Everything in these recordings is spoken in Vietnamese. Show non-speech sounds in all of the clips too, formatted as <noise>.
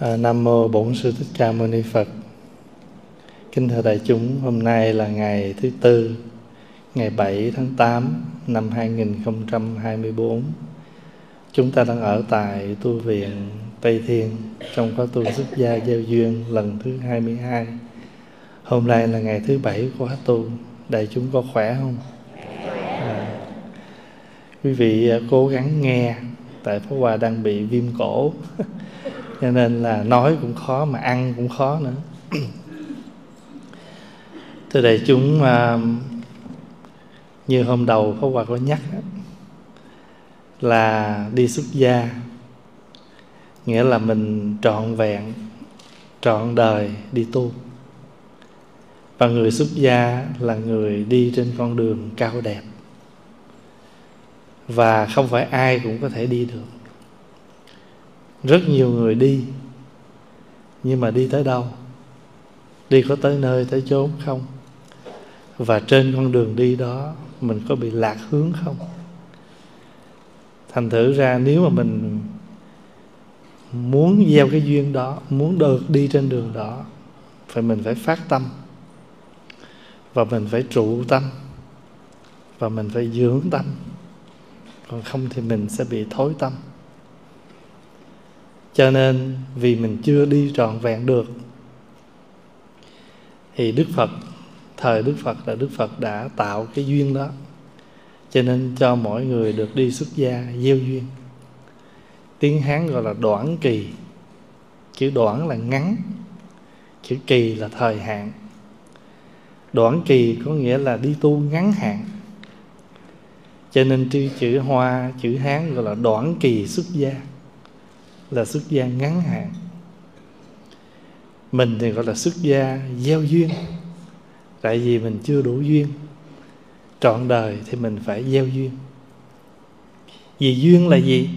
À, Nam mô Bổn Sư Thích Ca Mâu Ni Phật. Kính thưa đại chúng, hôm nay là ngày thứ tư, ngày 7 tháng 8 năm 2024. Chúng ta đang ở tại tu viện Tây Thiên trong khóa tu xuất gia giao duyên lần thứ 22. Hôm nay là ngày thứ bảy của khóa tu. Đại chúng có khỏe không? À, quý vị à, cố gắng nghe tại Pháp Hòa đang bị viêm cổ <laughs> cho nên là nói cũng khó mà ăn cũng khó nữa. Thưa đại chúng mà như hôm đầu Pháp Hòa có nhắc là đi xuất gia, nghĩa là mình trọn vẹn, trọn đời đi tu. Và người xuất gia là người đi trên con đường cao đẹp. Và không phải ai cũng có thể đi được rất nhiều người đi, nhưng mà đi tới đâu? Đi có tới nơi, tới chốn không? Và trên con đường đi đó, mình có bị lạc hướng không? Thành thử ra, nếu mà mình muốn gieo cái duyên đó, muốn được đi trên đường đó, phải mình phải phát tâm. Và mình phải trụ tâm. Và mình phải dưỡng tâm. Còn không thì mình sẽ bị thối tâm cho nên vì mình chưa đi trọn vẹn được thì đức phật thời đức phật là đức phật đã tạo cái duyên đó. Cho nên cho mỗi người được đi xuất gia gieo duyên. Tiếng hán gọi là đoạn kỳ. Chữ đoạn là ngắn chữ kỳ là thời hạn. Đoạn kỳ có nghĩa là đi tu ngắn hạn. Cho nên chữ, chữ hoa chữ hán gọi là đoạn kỳ xuất gia là xuất gia ngắn hạn. Mình thì gọi là xuất gia gieo duyên. Tại vì mình chưa đủ duyên. Trọn đời thì mình phải gieo duyên. Vì duyên là gì?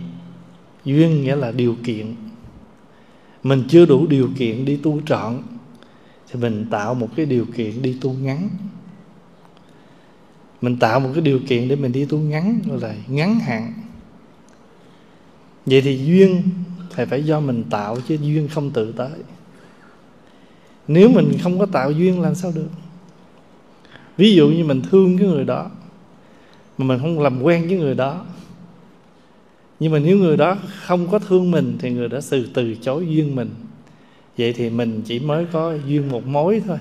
Duyên nghĩa là điều kiện. Mình chưa đủ điều kiện đi tu trọn, thì mình tạo một cái điều kiện đi tu ngắn. Mình tạo một cái điều kiện để mình đi tu ngắn, gọi là ngắn hạn. Vậy thì duyên thì phải do mình tạo chứ duyên không tự tới nếu mình không có tạo duyên làm sao được? Ví dụ như mình thương cái người đó, mà mình không làm quen với người đó. Nhưng mà nếu người đó không có thương mình thì người đó từ từ chối duyên mình. Vậy thì mình chỉ mới có duyên một mối thôi.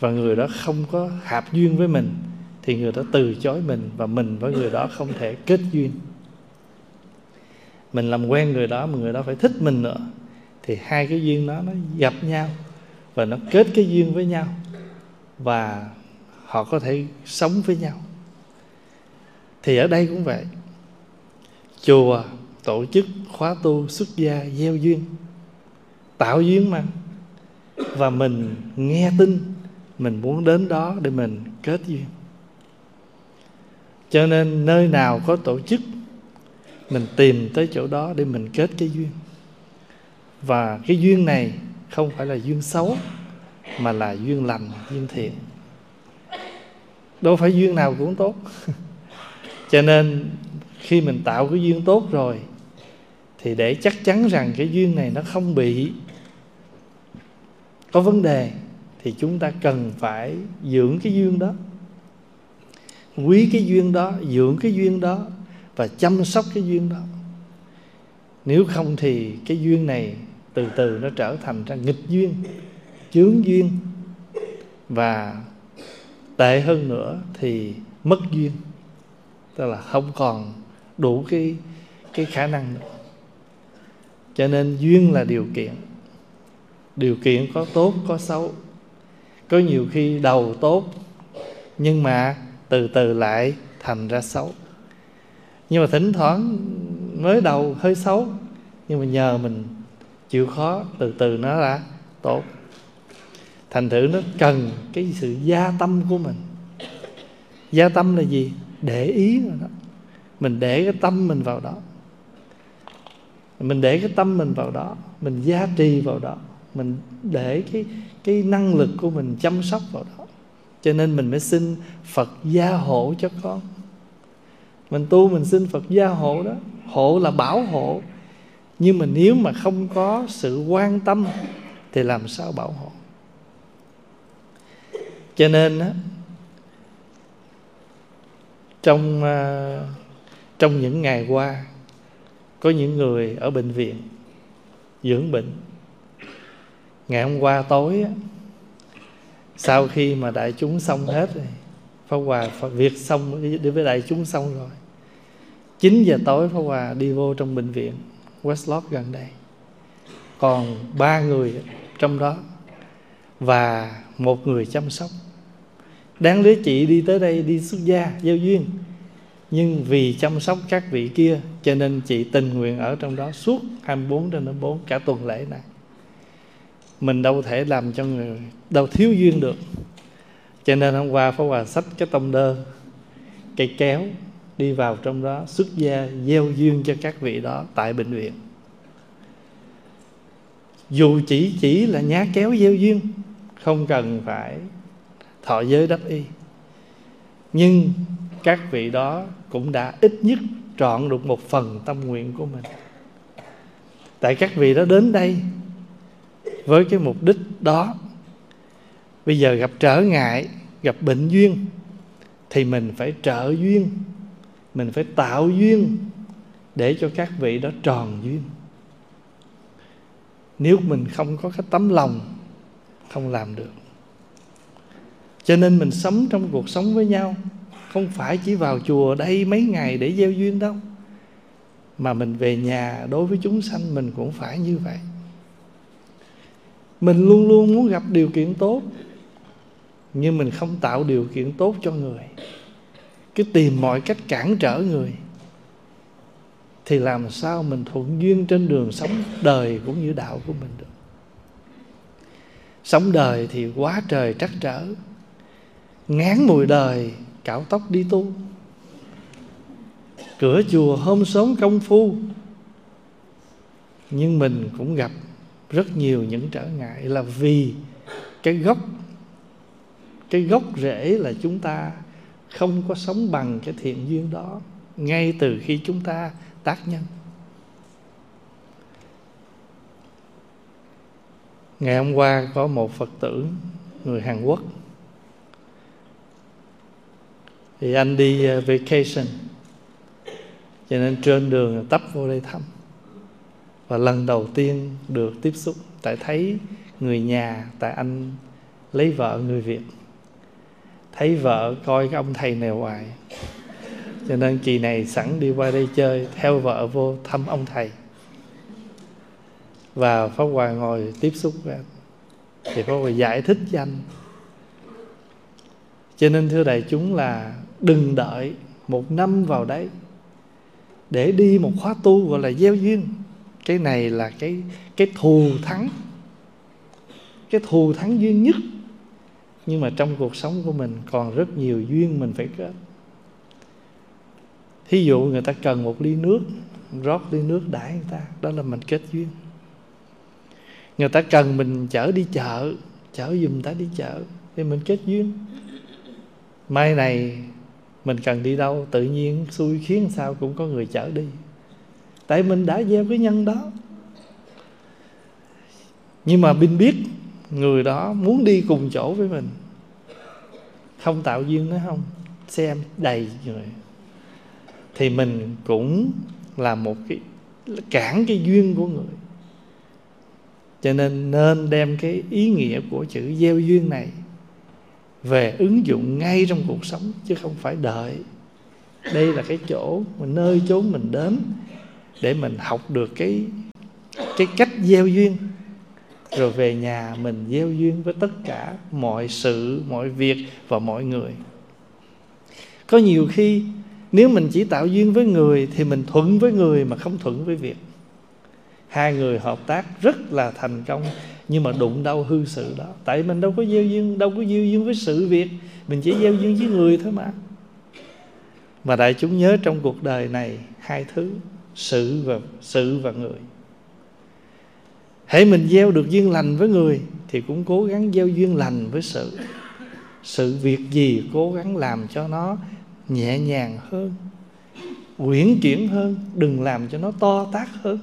Và người đó không có hợp duyên với mình thì người đó từ chối mình và mình với người đó không thể kết duyên mình làm quen người đó mà người đó phải thích mình nữa, thì hai cái duyên đó nó gặp nhau và nó kết cái duyên với nhau và họ có thể sống với nhau. Thì ở đây cũng vậy. Chùa tổ chức khóa tu xuất gia gieo duyên, tạo duyên mà. Và mình nghe tin, mình muốn đến đó để mình kết duyên. Cho nên nơi nào có tổ chức mình tìm tới chỗ đó để mình kết cái duyên. Và cái duyên này không phải là duyên xấu, mà là duyên lành, duyên thiện. Đâu phải duyên nào cũng tốt. <laughs> Cho nên khi mình tạo cái duyên tốt rồi, thì để chắc chắn rằng cái duyên này nó không bị có vấn đề, thì chúng ta cần phải dưỡng cái duyên đó. Quý cái duyên đó, dưỡng cái duyên đó và chăm sóc cái duyên đó. Nếu không thì cái duyên này từ từ nó trở thành ra nghịch duyên, chướng duyên. Và tệ hơn nữa thì mất duyên. Tức là không còn đủ cái cái khả năng nữa. Cho nên duyên là điều kiện. Điều kiện có tốt, có xấu. Có nhiều khi đầu tốt, nhưng mà từ từ lại thành ra xấu nhưng mà thỉnh thoảng mới đầu hơi xấu, nhưng mà nhờ mình chịu khó từ từ nó ra, tốt. Thành thử nó cần cái sự gia tâm của mình. Gia tâm là gì? Để ý rồi đó mình để cái tâm mình vào đó. Mình để cái tâm mình vào đó, mình gia trì vào đó, mình để cái cái năng lực của mình chăm sóc vào đó. Cho nên mình mới xin phật gia hộ cho con mình tu mình xin phật gia hộ đó. Hộ là bảo hộ. Nhưng mà nếu mà không có sự quan tâm thì làm sao bảo hộ? Cho nên á trong à, trong những ngày qua có những người ở bệnh viện dưỡng bệnh. Ngày hôm qua tối á, sau khi mà đại chúng xong hết rồi Pháp Hòa việc xong đi với đại chúng xong rồi 9 giờ tối Pháp Hòa đi vô trong bệnh viện Westlock gần đây. Còn ba người trong đó và một người chăm sóc. Đáng lý chị đi tới đây đi xuất gia, giao duyên. Nhưng vì chăm sóc các vị kia, cho nên chị tình nguyện ở trong đó suốt 24 trên 24 cả tuần lễ này. Mình đâu thể làm cho người, đâu thiếu duyên được. Cho nên hôm qua Pháp Hòa sách cái tông đơn cây kéo đi vào trong đó, xuất gia, gieo duyên cho các vị đó tại bệnh viện. Dù chỉ chỉ là nhá kéo gieo duyên, không cần phải thọ giới đắc y. Nhưng các vị đó cũng đã ít nhất trọn được một phần tâm nguyện của mình. Tại các vị đó đến đây với cái mục đích đó, bây giờ gặp trở ngại, gặp bệnh duyên, thì mình phải trợ duyên mình phải tạo duyên để cho các vị đó tròn duyên. Nếu mình không có cái tấm lòng, không làm được. Cho nên mình sống trong cuộc sống với nhau, không phải chỉ vào chùa đây mấy ngày để gieo duyên đâu. Mà mình về nhà đối với chúng sanh mình cũng phải như vậy. Mình luôn luôn muốn gặp điều kiện tốt, nhưng mình không tạo điều kiện tốt cho người cứ tìm mọi cách cản trở người, thì làm sao mình thuận duyên trên đường sống đời cũng như đạo của mình được. Sống đời thì quá trời trắc trở, ngán mùi đời, cạo tóc đi tu. Cửa chùa hôm sớm công phu, nhưng mình cũng gặp rất nhiều những trở ngại là vì cái gốc cái gốc rễ là chúng ta không có sống bằng cái thiện duyên đó ngay từ khi chúng ta tác nhân. Ngày hôm qua có một phật tử, người hàn quốc, thì anh đi ờ, vacation. Cho nên trên đường tấp vô đây thăm. Và lần đầu tiên được tiếp xúc, tại thấy người nhà, tại anh lấy vợ người việt thấy vợ coi cái ông thầy này hoài. Cho nên kỳ này sẵn đi qua đây chơi, theo vợ vô thăm ông thầy. Và pháp hòa ngồi tiếp xúc với anh. Thì pháp hòa giải thích cho anh. Cho nên thưa đại chúng là đừng đợi một năm vào đấy. Để đi một khóa tu gọi là gieo duyên. Cái này là cái cái thù thắng. Cái thù thắng duy nhất nhưng mà trong cuộc sống của mình còn rất nhiều duyên mình phải kết. Thí dụ người ta cần một ly nước, rót ly nước đãi người ta, đó là mình kết duyên. Người ta cần mình chở đi chợ, chở giùm ta đi chợ, thì mình kết duyên. Mai này mình cần đi đâu, tự nhiên xui khiến sao cũng có người chở đi. Tại mình đã gieo cái nhân đó. Nhưng mà mình biết người đó muốn đi cùng chỗ với mình. Không tạo duyên nữa không? Xem, đầy người. Thì mình cũng là một cái, cản cái duyên của người. Cho nên nên đem cái ý nghĩa của chữ gieo duyên này về ứng dụng ngay trong cuộc sống, chứ không phải đợi. Đây là cái chỗ nơi chốn mình đến để mình học được cái cái cách gieo duyên rồi về nhà mình gieo duyên với tất cả mọi sự, mọi việc và mọi người. Có nhiều khi, nếu mình chỉ tạo duyên với người thì mình thuận với người mà không thuận với việc. Hai người hợp tác rất là thành công, nhưng mà đụng đâu hư sự đó. Tại mình đâu có gieo duyên, đâu có gieo duyên với sự việc. Mình chỉ gieo duyên với người thôi mà. Mà đại chúng nhớ trong cuộc đời này hai thứ, sự và sự và người hễ mình gieo được duyên lành với người thì cũng cố gắng gieo duyên lành với sự sự việc gì cố gắng làm cho nó nhẹ nhàng hơn uyển chuyển hơn đừng làm cho nó to tác hơn.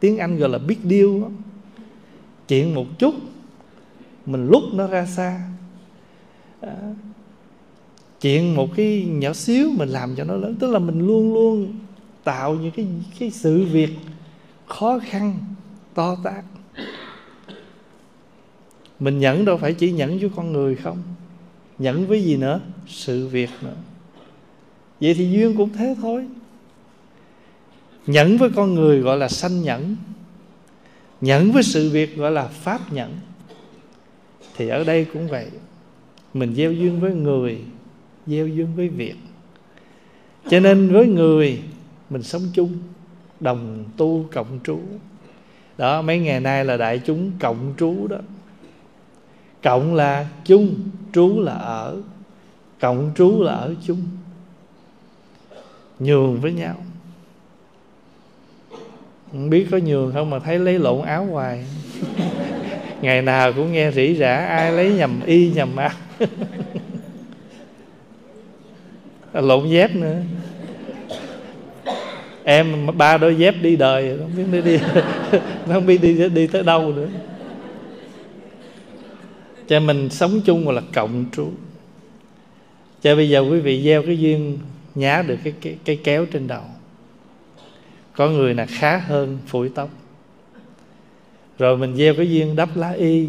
Tiếng anh gọi là big deal đó. chuyện một chút mình lúc nó ra xa. À, chuyện một cái nhỏ xíu mình làm cho nó lớn tức là mình luôn luôn tạo những cái cái sự việc khó khăn to tác mình nhẫn đâu phải chỉ nhẫn với con người không? Nhẫn với gì nữa? Sự việc nữa. Vậy thì duyên cũng thế thôi. Nhẫn với con người gọi là sanh nhẫn. Nhẫn với sự việc gọi là pháp nhẫn. Thì ở đây cũng vậy. Mình gieo duyên với người, gieo duyên với việc. Cho nên với người, mình sống chung, đồng tu cộng trú. Đó, mấy ngày nay là đại chúng cộng trú đó cộng là chung, trú là ở. Cộng trú là ở chung. Nhường với nhau. Không biết có nhường không mà thấy lấy lộn áo hoài. <laughs> Ngày nào cũng nghe rỉ rả, ai lấy nhầm y, nhầm áo. <laughs> Lộn dép nữa. Em ba đôi dép đi đời, không biết nó đi <laughs> nó không biết đi đi tới đâu nữa cho mình sống chung gọi là cộng trú. Cho bây giờ quý vị gieo cái duyên nhá được cái, cái, cái kéo trên đầu. Có người là khá hơn phủi tóc. Rồi mình gieo cái duyên đắp lá y.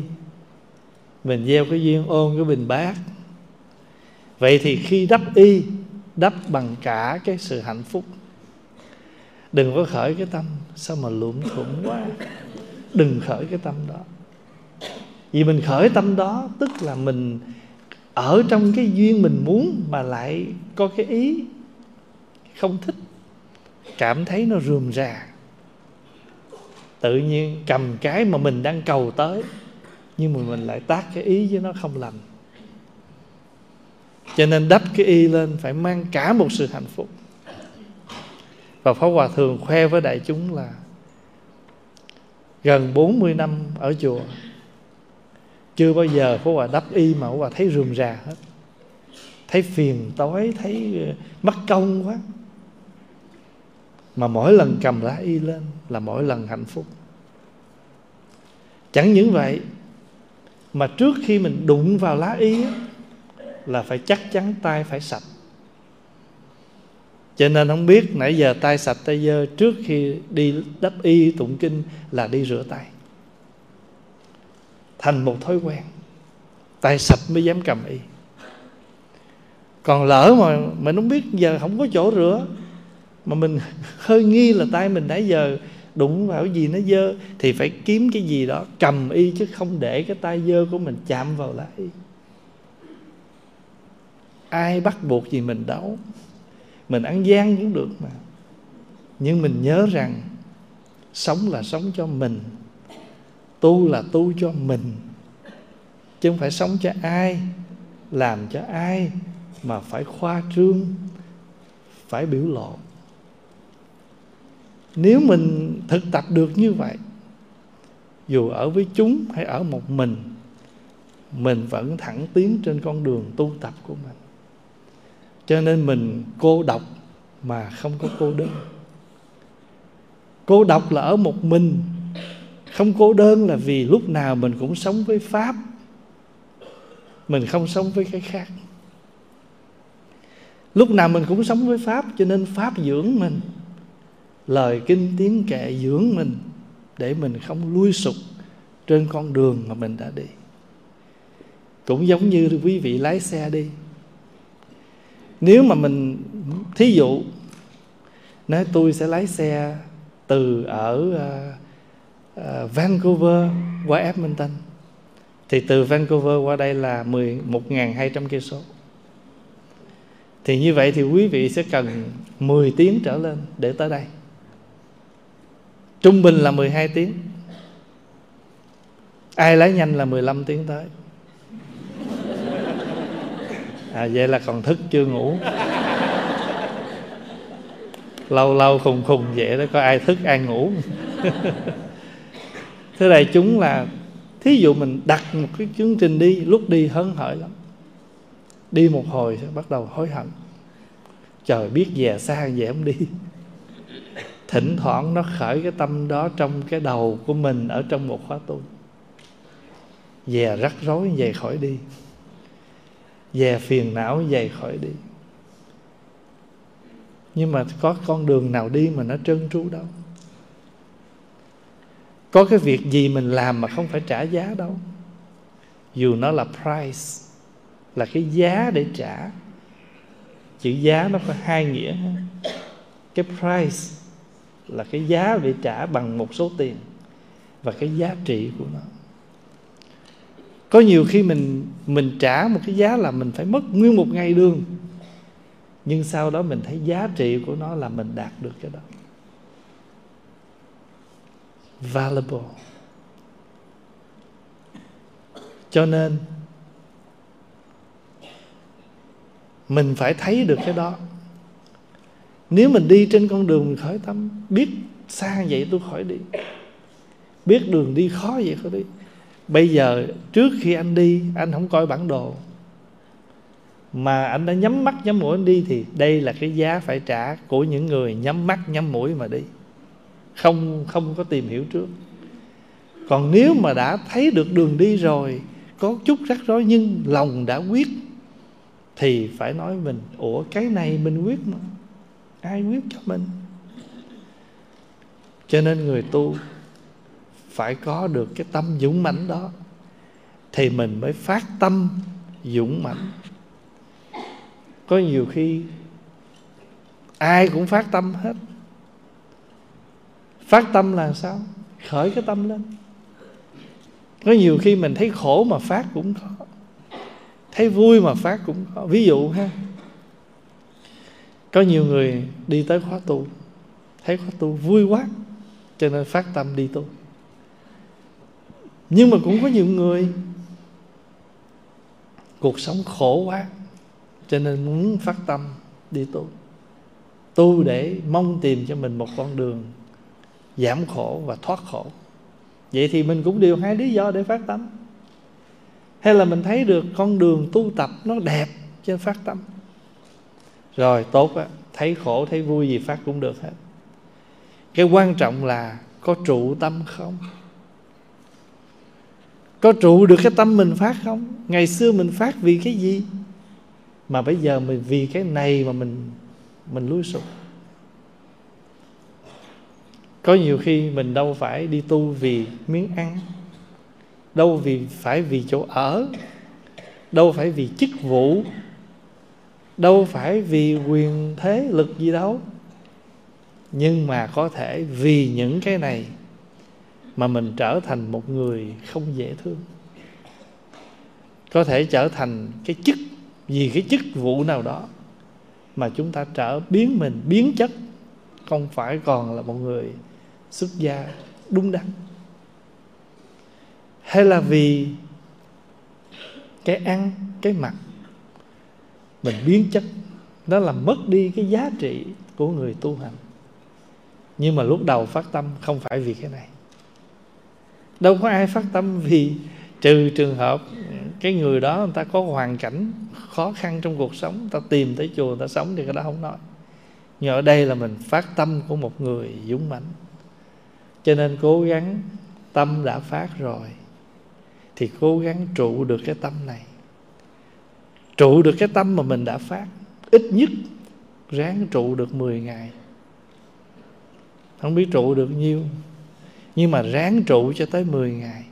Mình gieo cái duyên ôn cái bình bát. Vậy thì khi đắp y đắp bằng cả cái sự hạnh phúc. Đừng có khởi cái tâm sao mà lụm thủng quá. Đừng khởi cái tâm đó vì mình khởi tâm đó, tức là mình ở trong cái duyên mình muốn mà lại có cái ý không thích. Cảm thấy nó rườm rà. Tự nhiên cầm cái mà mình đang cầu tới, nhưng mà mình lại tác cái ý với nó không lành. Cho nên đắp cái y lên, phải mang cả một sự hạnh phúc. Và Pháp Hòa thường khoe với đại chúng là, gần 40 năm ở chùa chưa bao giờ phú Hòa đắp y mà phú Hòa thấy rườm rà hết. Thấy phiền tối thấy ờ, mất công quá. Mà mỗi lần cầm lá y lên là mỗi lần hạnh phúc. Chẳng những vậy, mà trước khi mình đụng vào lá y là phải chắc chắn tay phải sạch. Cho nên không biết nãy giờ tay sạch tay dơ trước khi đi đắp y tụng kinh là đi rửa tay thành một thói quen. Tay sạch mới dám cầm y. Còn lỡ mà mình không biết giờ không có chỗ rửa, mà mình <laughs> hơi nghi là tay mình nãy giờ đụng vào cái gì nó dơ, thì phải kiếm cái gì đó, cầm y chứ không để cái tay dơ của mình chạm vào lại. ai bắt buộc gì mình đâu mình ăn gian cũng được mà. Nhưng mình nhớ rằng, sống là sống cho mình tu là tu cho mình, chứ không phải sống cho ai, làm cho ai mà phải khoa trương, phải biểu lộ. Nếu mình thực tập được như vậy, dù ở với chúng hay ở một mình mình vẫn thẳng tiến trên con đường tu tập của mình. Cho nên mình cô độc mà không có cô đơn. Cô độc là ở một mình không cô đơn là vì lúc nào mình cũng sống với pháp, mình không sống với cái khác. Lúc nào mình cũng sống với pháp, cho nên pháp dưỡng mình, lời kinh tiếng kệ dưỡng mình, để mình không lui sụp trên con đường mà mình đã đi. Cũng giống như quý vị lái xe đi. Nếu mà mình, thí dụ, nói tôi sẽ lái xe từ ở à, uh, Vancouver qua Edmonton. Thì từ Vancouver qua đây là 11.200 cây số. Thì như vậy thì quý vị sẽ cần 10 tiếng trở lên để tới đây. Trung bình là 12 tiếng. Ai lái nhanh là 15 tiếng tới. À vậy là còn thức chưa ngủ. Lâu lâu khùng khùng vậy đó có ai thức ai ngủ. <laughs> thế này chúng là, thí dụ mình đặt một cái chương trình đi, lúc đi hớn hởi lắm. Đi một hồi sẽ bắt đầu hối hận. Trời biết về xa về không đi. <laughs> Thỉnh thoảng nó khởi cái tâm đó trong cái đầu của mình ở trong một khóa tu. Về rắc rối về khỏi đi. Về phiền não về khỏi đi. Nhưng mà có con đường nào đi mà nó trơn tru đâu? Có cái việc gì mình làm mà không phải trả giá đâu. Dù nó là price, là cái giá để trả. Chữ giá nó có hai nghĩa. Cái price là cái giá để trả bằng một số tiền và cái giá trị của nó. Có nhiều khi mình mình trả một cái giá là mình phải mất nguyên một ngày đường nhưng sau đó mình thấy giá trị của nó là mình đạt được cái đó valuable. Cho nên, mình phải thấy được cái đó. Nếu mình đi trên con đường mình khởi tâm, biết xa vậy tôi khỏi đi. Biết đường đi khó vậy khỏi đi. Bây giờ, trước khi anh đi, anh không coi bản đồ. Mà anh đã nhắm mắt, nhắm mũi, anh đi thì đây là cái giá phải trả của những người nhắm mắt, nhắm mũi mà đi không không có tìm hiểu trước. Còn nếu mà đã thấy được đường đi rồi, có chút rắc rối nhưng lòng đã quyết, thì phải nói mình, ủa, cái này mình quyết mà. Ai quyết cho mình? Cho nên người tu phải có được cái tâm dũng mãnh đó, thì mình mới phát tâm dũng mãnh. Có nhiều khi ai cũng phát tâm hết phát tâm là sao? Khởi cái tâm lên. Có nhiều khi mình thấy khổ mà phát cũng có thấy vui mà phát cũng có ví dụ ha, có nhiều người đi tới khóa tu, thấy khóa tu vui quá, cho nên phát tâm đi tu. Nhưng mà cũng có nhiều người, cuộc sống khổ quá, cho nên muốn phát tâm đi tu. Tu để mong tìm cho mình một con đường giảm khổ và thoát khổ. Vậy thì mình cũng điều hai lý do để phát tâm. Hay là mình thấy được con đường tu tập nó đẹp trên phát tâm. Rồi, tốt á, thấy khổ, thấy vui gì phát cũng được hết. Cái quan trọng là có trụ tâm không? Có trụ được cái tâm mình phát không? Ngày xưa mình phát vì cái gì? Mà bây giờ mình vì cái này mà mình mình lui sụp có nhiều khi mình đâu phải đi tu vì miếng ăn, đâu vì phải vì chỗ ở, đâu phải vì chức vụ, đâu phải vì quyền thế lực gì đâu. Nhưng mà có thể vì những cái này mà mình trở thành một người không dễ thương. Có thể trở thành cái chức, vì cái chức vụ nào đó mà chúng ta trở biến mình, biến chất, không phải còn là một người xuất gia đúng đắn. Hay là vì cái ăn, cái mặc mình biến chất đó là mất đi cái giá trị của người tu hành. Nhưng mà lúc đầu phát tâm không phải vì cái này. Đâu có ai phát tâm vì trừ trường hợp cái người đó người ta có hoàn cảnh khó khăn trong cuộc sống, người ta tìm tới chùa, người ta sống thì cái đó không nói. Nhưng ở đây là mình phát tâm của một người dũng mãnh cho nên cố gắng tâm đã phát rồi, thì cố gắng trụ được cái tâm này. Trụ được cái tâm mà mình đã phát, ít nhất ráng trụ được 10 ngày. Không biết trụ được nhiêu, nhưng mà ráng trụ cho tới 10 ngày.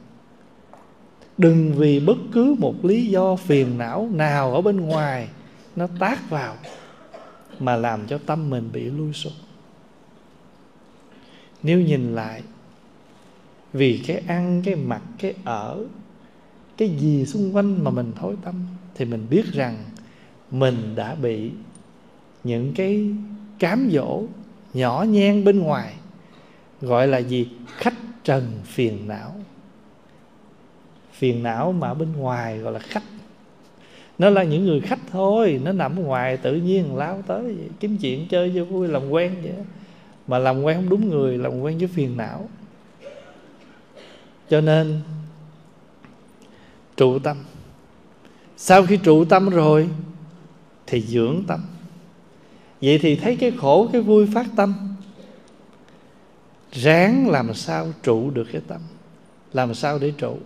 Đừng vì bất cứ một lý do phiền não nào ở bên ngoài nó tác vào mà làm cho tâm mình bị lui sụp nếu nhìn lại, vì cái ăn, cái mặc, cái ở, cái gì xung quanh mà mình thối tâm, thì mình biết rằng mình đã bị những cái cám dỗ nhỏ nhen bên ngoài, gọi là gì? Khách trần phiền não. Phiền não mà bên ngoài gọi là khách. Nó là những người khách thôi, nó nằm ngoài tự nhiên, lao tới vậy. kiếm chuyện chơi cho vui, làm quen vậy mà làm quen không đúng người, làm quen với phiền não. Cho nên, trụ tâm. Sau khi trụ tâm rồi, thì dưỡng tâm. Vậy thì thấy cái khổ, cái vui phát tâm. Ráng làm sao trụ được cái tâm. Làm sao để trụ.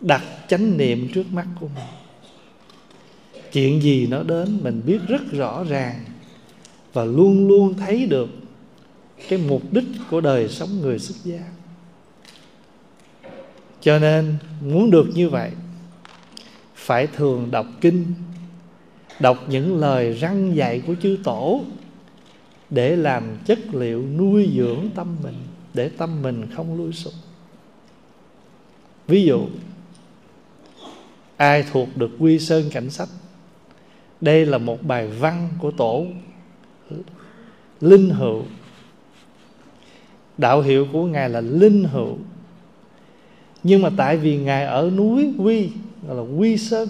Đặt chánh niệm trước mắt của mình. Chuyện gì nó đến mình biết rất rõ ràng và luôn luôn thấy được cái mục đích của đời sống người xuất gia. Cho nên muốn được như vậy, phải thường đọc kinh, đọc những lời răng dạy của chư tổ để làm chất liệu nuôi dưỡng tâm mình, để tâm mình không lui sụp. Ví dụ, ai thuộc được quy sơn cảnh sách, đây là một bài văn của tổ linh hữu. Đạo hiệu của ngài là linh hữu. Nhưng mà tại vì ngài ở núi quy, gọi là quy sơn,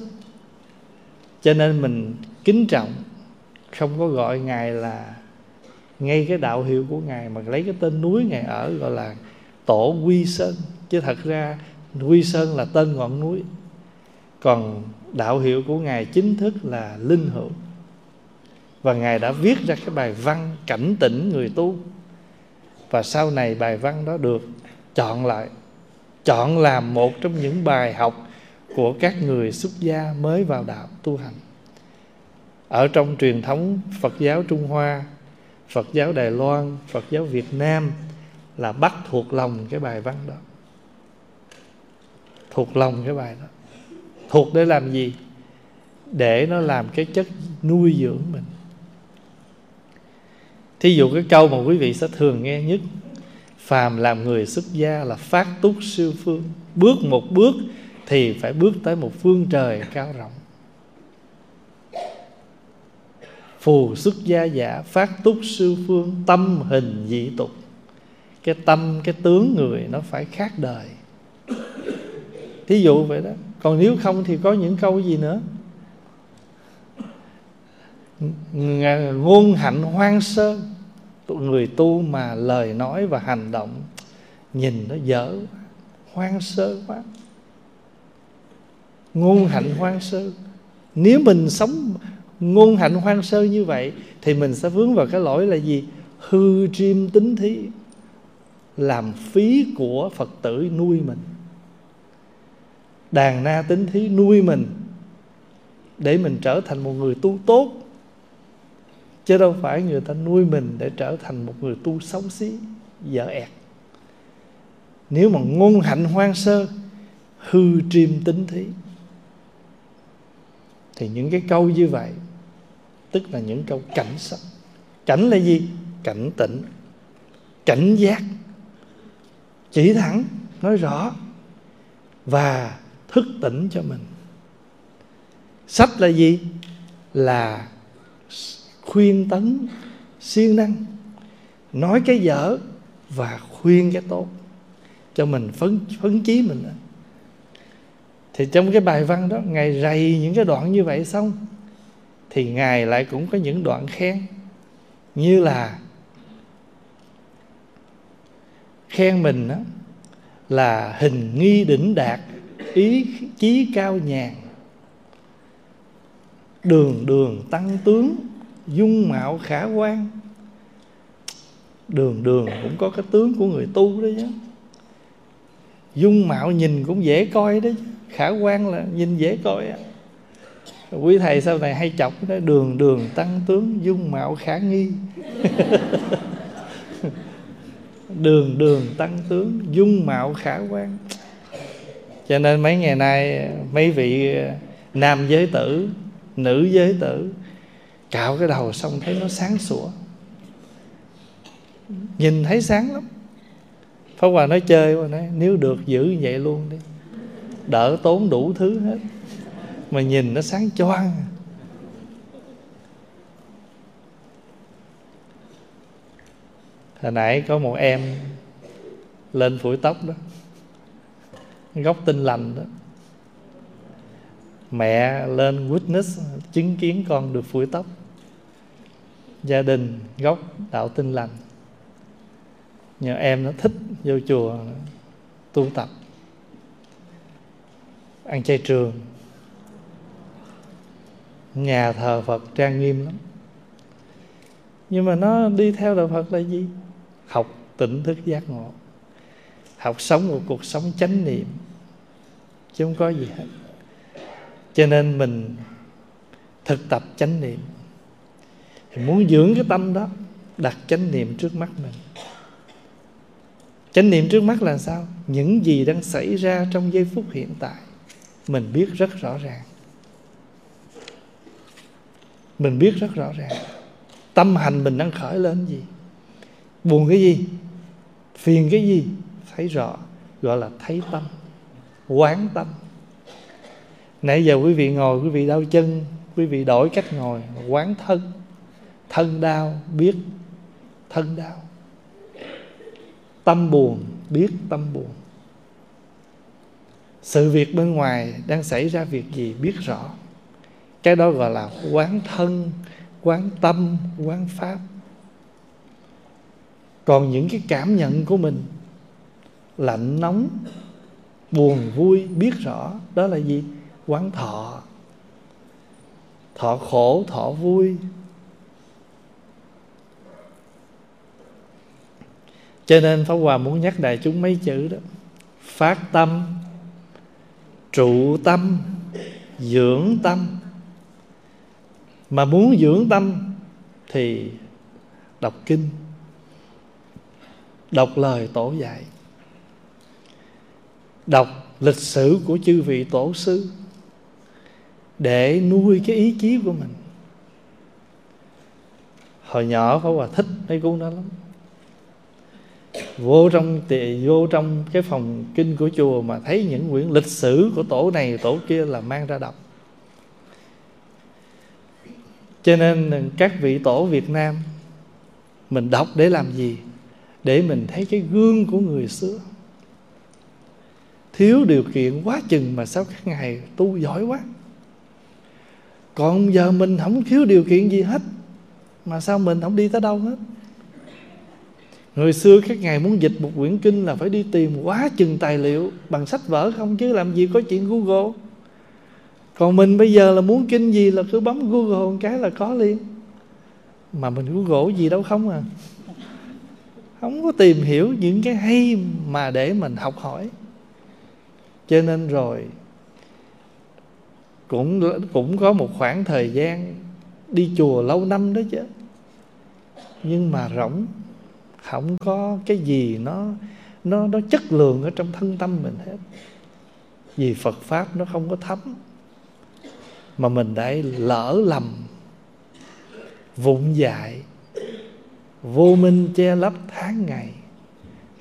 cho nên mình kính trọng, không có gọi ngài là ngay cái đạo hiệu của ngài, mà lấy cái tên núi ngài ở, gọi là tổ quy sơn. Chứ thật ra, quy sơn là tên ngọn núi. Còn đạo hiệu của ngài chính thức là linh hữu và ngài đã viết ra cái bài văn cảnh tỉnh người tu. Và sau này bài văn đó được chọn lại, chọn làm một trong những bài học của các người xuất gia mới vào đạo tu hành. Ở trong truyền thống Phật giáo Trung Hoa, Phật giáo Đài Loan, Phật giáo Việt Nam là bắt thuộc lòng cái bài văn đó. Thuộc lòng cái bài đó. Thuộc để làm gì? Để nó làm cái chất nuôi dưỡng mình thí dụ cái câu mà quý vị sẽ thường nghe nhất, phàm làm người xuất gia là phát túc siêu phương. Bước một bước thì phải bước tới một phương trời cao rộng. Phù xuất gia giả phát túc siêu phương, tâm hình dị tục. Cái tâm, cái tướng người nó phải khác đời. Thí dụ vậy đó. Còn nếu không thì có những câu gì nữa? Ngôn hạnh hoang sơ. Tụi người tu mà lời nói và hành động, nhìn nó dở hoang sơ quá. Ngôn hạnh hoang sơ. Nếu mình sống ngôn hạnh hoang sơ như vậy, thì mình sẽ vướng vào cái lỗi là gì? Hư chim tính thí, làm phí của phật tử nuôi mình. Đàn na tính thí nuôi mình, để mình trở thành một người tu tốt chứ đâu phải người ta nuôi mình để trở thành một người tu xấu xí dở ẹt. Nếu mà ngôn hạnh hoang sơ, hư triêm tính thí. Thì những cái câu như vậy, tức là những câu cảnh sắc. Cảnh là gì? Cảnh tỉnh, cảnh giác. Chỉ thẳng, nói rõ và thức tỉnh cho mình. Sách là gì? Là khuyên tấn, siêng năng, nói cái dở và khuyên cái tốt, cho mình phấn phấn chí mình thì trong cái bài văn đó, ngài rầy những cái đoạn như vậy xong, thì ngài lại cũng có những đoạn khen, như là khen mình đó là hình nghi đỉnh đạt, ý chí cao nhàn, đường đường tăng tướng dung mạo khả quan. Đường đường cũng có cái tướng của người tu đó chứ. Dung mạo nhìn cũng dễ coi đó khả quan là nhìn dễ coi á. Quý thầy sau này hay chọc đó, đường đường tăng tướng, dung mạo khả nghi. <laughs> Đường đường tăng tướng, dung mạo khả quan. Cho nên mấy ngày nay, mấy vị à, nam giới tử, nữ giới tử cạo cái đầu xong thấy nó sáng sủa. Nhìn thấy sáng lắm. Pháp Hòa nói chơi mà nói, nếu được giữ vậy luôn đi, đỡ tốn đủ thứ hết. Mà nhìn nó sáng choang. Hồi nãy có một em lên phủi tóc đó, góc tinh lành đó. Mẹ lên witness, chứng kiến con được phủi tóc gia đình, gốc, đạo tinh lành. Nhờ em nó thích vô chùa tu tập. Ăn chay trường. Nhà thờ phật trang nghiêm lắm. Nhưng mà nó đi theo đạo phật là gì? Học tỉnh thức giác ngộ. Học sống một cuộc sống chánh niệm. Chứ không có gì hết. Cho nên mình thực tập chánh niệm thì muốn dưỡng cái tâm đó, đặt chánh niệm trước mắt mình. Chánh niệm trước mắt là sao? Những gì đang xảy ra trong giây phút hiện tại, mình biết rất rõ ràng. Mình biết rất rõ ràng. Tâm hành mình đang khởi lên gì? Buồn cái gì? Phiền cái gì? Thấy rõ, gọi là thấy tâm, quán tâm. Nãy giờ quý vị ngồi, quý vị đau chân, quý vị đổi cách ngồi, quán thân thân đau biết thân đau. Tâm buồn biết tâm buồn. Sự việc bên ngoài đang xảy ra việc gì biết rõ. Cái đó gọi là quán thân, quán tâm, quán pháp. Còn những cái cảm nhận của mình, lạnh nóng, buồn vui biết rõ, đó là gì? Quán thọ. Thọ khổ, thọ vui cho nên pháp hòa muốn nhắc đại chúng mấy chữ đó. Phát tâm, trụ tâm, dưỡng tâm. Mà muốn dưỡng tâm thì đọc kinh, đọc lời tổ dạy, đọc lịch sử của chư vị tổ sư để nuôi cái ý chí của mình. Hồi nhỏ Pháp Hòa thích mấy cuốn đó lắm vô trong thì vô trong cái phòng kinh của chùa mà thấy những quyển lịch sử của tổ này, tổ kia là mang ra đọc. Cho nên các vị tổ Việt Nam, mình đọc để làm gì? Để mình thấy cái gương của người xưa. Thiếu điều kiện quá chừng mà sao các ngài tu giỏi quá? Còn giờ mình không thiếu điều kiện gì hết, mà sao mình không đi tới đâu hết? Người xưa các ngài muốn dịch một quyển kinh là phải đi tìm quá chừng tài liệu, bằng sách vở không chứ làm gì có chuyện google. Còn mình bây giờ là muốn kinh gì là cứ bấm google một cái là có liền. Mà mình google gì đâu không à. Không có tìm hiểu những cái hay mà để mình học hỏi. Cho nên rồi, cũng cũng có một khoảng thời gian đi chùa lâu năm đó chứ. Nhưng mà rỗng không có cái gì nó nó nó chất lượng ở trong thân tâm mình hết. Vì Phật pháp nó không có thấm. Mà mình đã lỡ lầm, vụng dại, vô minh che lấp tháng ngày,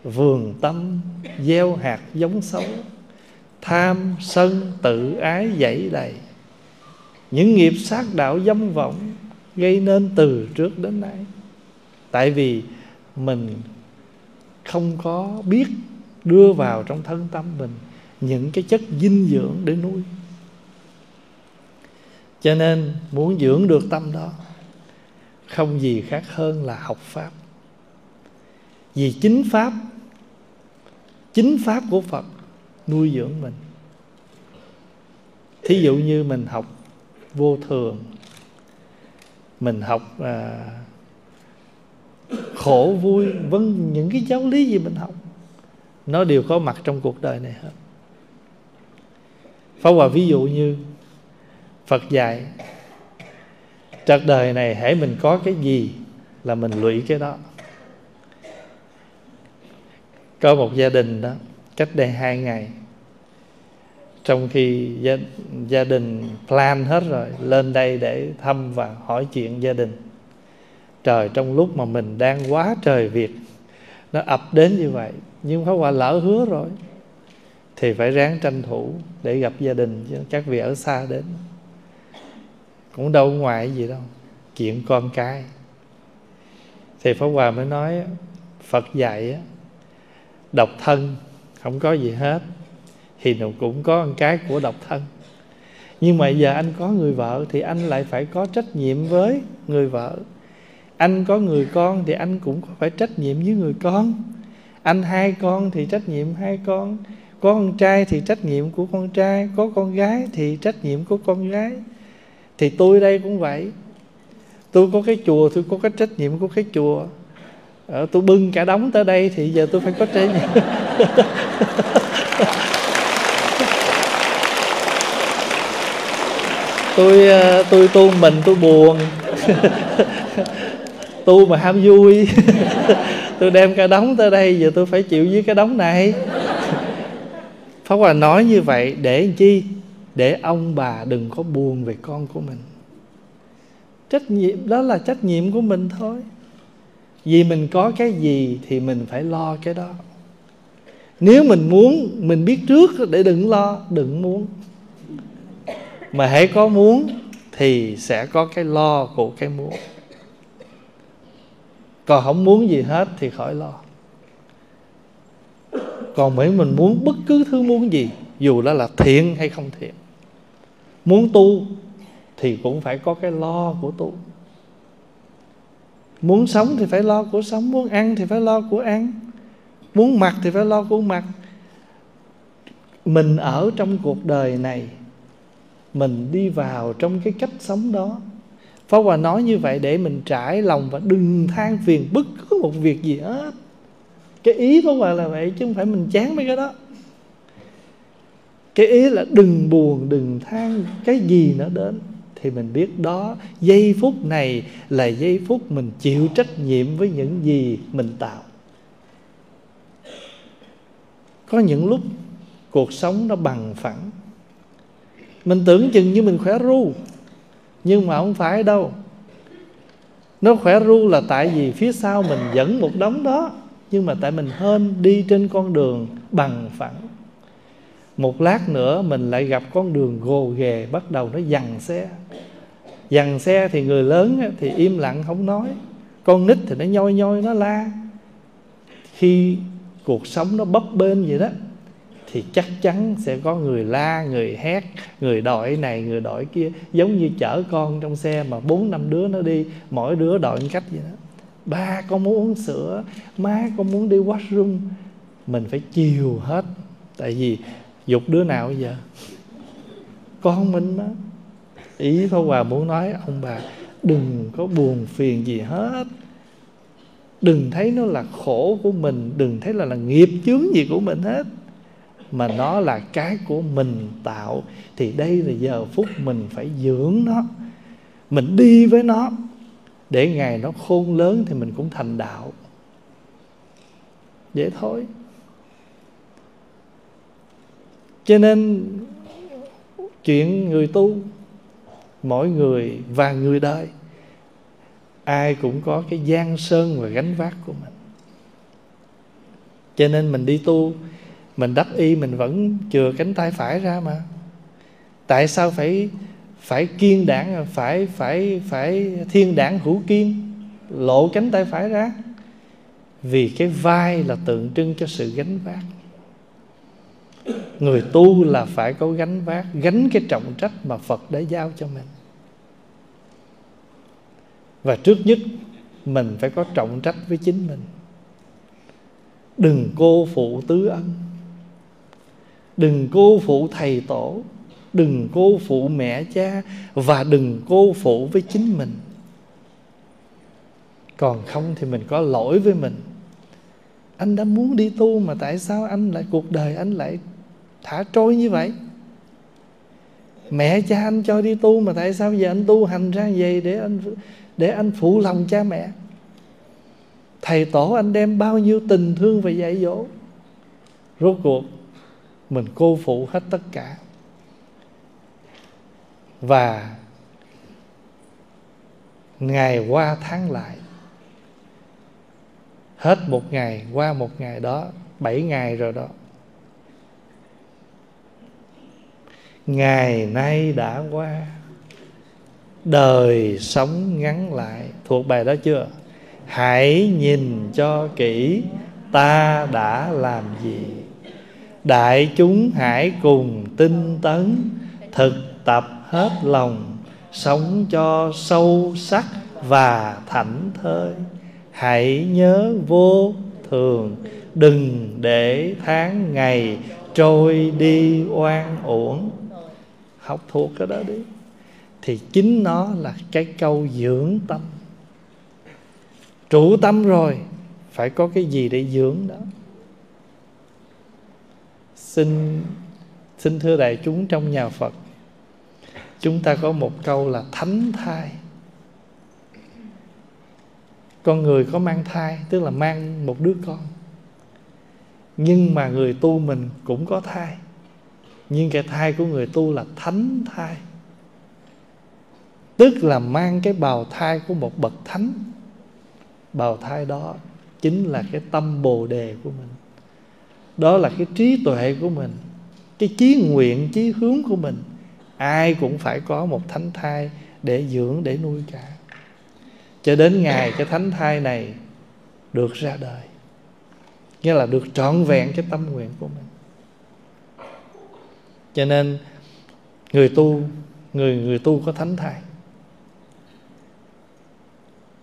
vườn tâm gieo hạt giống xấu, tham sân tự ái dẫy đầy. Những nghiệp sát đạo dâm vọng gây nên từ trước đến nay. Tại vì mình không có biết đưa vào trong thân tâm mình những cái chất dinh dưỡng để nuôi. Cho nên muốn dưỡng được tâm đó không gì khác hơn là học pháp. Vì chính pháp chính pháp của phật nuôi dưỡng mình. Thí dụ như mình học vô thường mình học à, khổ vui vân những cái giáo lý gì mình học nó đều có mặt trong cuộc đời này hết. Pháp Hòa ví dụ như Phật dạy Trật đời này hãy mình có cái gì Là mình lụy cái đó. Có một gia đình đó Cách đây hai ngày Trong khi gia, gia đình plan hết rồi Lên đây để thăm và hỏi chuyện gia đình. Trời trong lúc mà mình đang quá trời việc. Nó ập đến như vậy, Nhưng Pháp Hòa lỡ hứa rồi, Thì phải ráng tranh thủ Để gặp gia đình, chứ Các vị ở xa đến. Cũng đâu ngoài gì đâu, chuyện con cái. Thì pháp hòa mới nói, phật dạy độc thân, không có gì hết. Thì nó cũng có một cái của độc thân. Nhưng mà giờ anh có người vợ, thì anh lại phải có trách nhiệm với người vợ anh có người con thì anh cũng phải trách nhiệm với người con. Anh hai con thì trách nhiệm hai con. Có con trai thì trách nhiệm của con trai. Có con gái thì trách nhiệm của con gái. Thì tôi đây cũng vậy. Tôi có cái chùa tôi có cái trách nhiệm của cái chùa. Ờ, tôi bưng cả đống tới đây thì giờ tôi phải có trách nhiệm. <laughs> Tôi ờ, tôi tu mình tôi buồn. <laughs> tu mà ham vui. <laughs> Tôi đem cái đóng tới đây, giờ tôi phải chịu với cái đóng này. <laughs> Pháp Hòa nói như vậy, để làm chi? Để ông bà đừng có buồn về con của mình. Trách nhiệm, đó là trách nhiệm của mình thôi. Vì mình có cái gì thì mình phải lo cái đó. Nếu mình muốn, mình biết trước để đừng lo, đừng muốn. Mà hãy có muốn thì sẽ có cái lo của cái muốn còn không muốn gì hết thì khỏi lo. Còn mấy mình muốn bất cứ thứ muốn gì, dù đó là thiện hay không thiện. Muốn tu thì cũng phải có cái lo của tu. Muốn sống thì phải lo của sống, muốn ăn thì phải lo của ăn. Muốn mặc thì phải lo của mặc. Mình ở trong cuộc đời này, mình đi vào trong cái cách sống đó. Pháp Hòa nói như vậy để mình trải lòng và đừng than phiền bất cứ một việc gì hết. Cái ý Pháp Hòa là vậy chứ không phải mình chán mấy cái đó. Cái ý là đừng buồn, đừng than cái gì nó đến Thì mình biết đó. Giây phút này là giây phút mình chịu trách nhiệm với những gì mình tạo. Có những lúc cuộc sống nó bằng phẳng. Mình tưởng chừng như mình khỏe ru nhưng mà không phải đâu. Nó khỏe ru là tại vì phía sau mình dẫn một đống đó, nhưng mà tại mình hên đi trên con đường bằng phẳng. Một lát nữa mình lại gặp con đường gồ ghề bắt đầu nó dằn xe. Dằn xe thì người lớn thì im lặng không nói. Con nít thì nó nhoi nhoi, nó la. Khi cuộc sống nó bấp bênh vậy đó thì chắc chắn sẽ có người la, người hét, người đội này, người đội kia. Giống như chở con trong xe mà bốn năm đứa nó đi, mỗi đứa đội một cách vậy đó. Ba, con muốn uống sữa. Má, con muốn đi washroom. Mình phải chiều hết. Tại vì dục đứa nào bây giờ? Con mình mà. Ý Pháp Hòa muốn nói, ông bà, đừng có buồn phiền gì hết. Đừng thấy nó là khổ của mình, đừng thấy là là nghiệp chướng gì của mình hết mà nó là cái của mình tạo, thì đây là giờ phút mình phải dưỡng nó. Mình đi với nó, để ngày nó khôn lớn thì mình cũng thành đạo. Dễ thôi. Cho nên, chuyện người tu, mỗi người và người đời, ai cũng có cái gian sơn và gánh vác của mình. Cho nên mình đi tu mình đắp y, mình vẫn chừa cánh tay phải ra mà. Tại sao phải phải kiên đảng, phải phải phải thiên đảng hữu kiên, lộ cánh tay phải ra? Vì cái vai là tượng trưng cho sự gánh vác. Người tu là phải có gánh vác, gánh cái trọng trách mà phật đã giao cho mình. Và trước nhất, mình phải có trọng trách với chính mình. Đừng cô phụ tứ ân đừng cô phụ thầy tổ, đừng cô phụ mẹ cha và đừng cô phụ với chính mình. Còn không thì mình có lỗi với mình. Anh đã muốn đi tu mà tại sao anh lại, cuộc đời anh lại thả trôi như vậy? Mẹ cha anh cho đi tu mà tại sao giờ anh tu hành ra vậy để anh để anh phụ lòng cha mẹ? Thầy tổ anh đem bao nhiêu tình thương và dạy dỗ? Rốt cuộc mình cô phụ hết tất cả. Và ngày qua tháng lại, hết một ngày qua một ngày đó, bảy ngày rồi đó, ngày nay đã qua, đời sống ngắn lại. Thuộc bài đó chưa? Hãy nhìn cho kỹ ta đã làm gì đại chúng hãy cùng tinh tấn, thực tập hết lòng, sống cho sâu sắc và thảnh thơi. Hãy nhớ vô thường, đừng để tháng ngày trôi đi oan uổng. Học thuộc cái đó đi. Thì chính nó là cái câu dưỡng tâm. Trụ tâm rồi, phải có cái gì để dưỡng đó? Xin xin thưa đại chúng trong nhà phật, chúng ta có một câu là thánh thai. Con người có mang thai, tức là mang một đứa con. Nhưng mà người tu mình cũng có thai. Nhưng cái thai của người tu là thánh thai. Tức là mang cái bào thai của một bậc thánh. Bào thai đó chính là cái tâm bồ đề của mình đó là cái trí tuệ của mình, cái chí nguyện, chí hướng của mình. Ai cũng phải có một thánh thai để dưỡng, để nuôi cả. Cho đến ngày cái thánh thai này được ra đời, nghĩa là được trọn vẹn cái tâm nguyện của mình. Cho nên người tu, người người tu có thánh thai.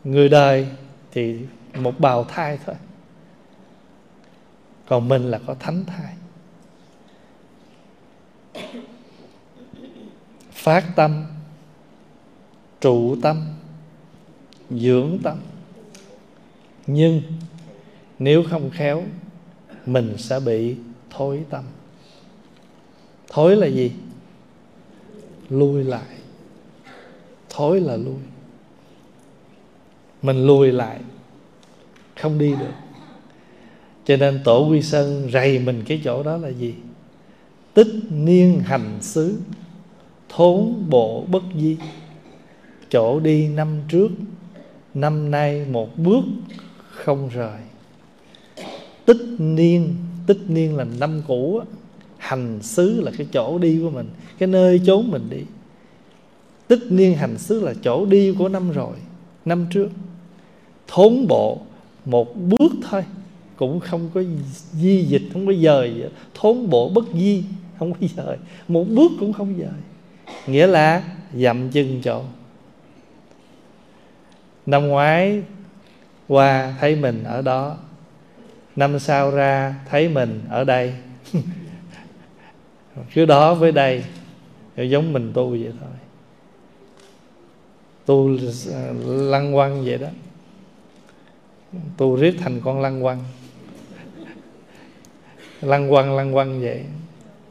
Người đời thì một bào thai thôi còn mình là có thánh thai. Phát tâm, trụ tâm, dưỡng tâm. Nhưng nếu không khéo, mình sẽ bị thối tâm. Thối là gì? Lui lại. Thối là lui mình lùi lại, không đi được cho nên tổ quy sơn rầy mình cái chỗ đó là gì? Tích niên hành xứ, thốn bộ bất di. Chỗ đi năm trước, năm nay một bước không rời. Tích niên tích niên là năm cũ hành xứ là cái chỗ đi của mình, cái nơi chốn mình đi. Tích niên hành xứ là chỗ đi của năm rồi, năm trước. Thốn bộ, một bước thôi cũng không có di dịch, không có dời, thốn bộ bất di, không có dời. Một bước cũng không dời. Nghĩa là dậm chân chỗ. Năm ngoái qua thấy mình ở đó. Năm sau ra, thấy mình ở đây. <laughs> Cứ đó với đây, giống mình tu vậy thôi. Tu lăng quăng vậy đó. Tu riết thành con lăng quăng lăng quăng lăng quăng vậy.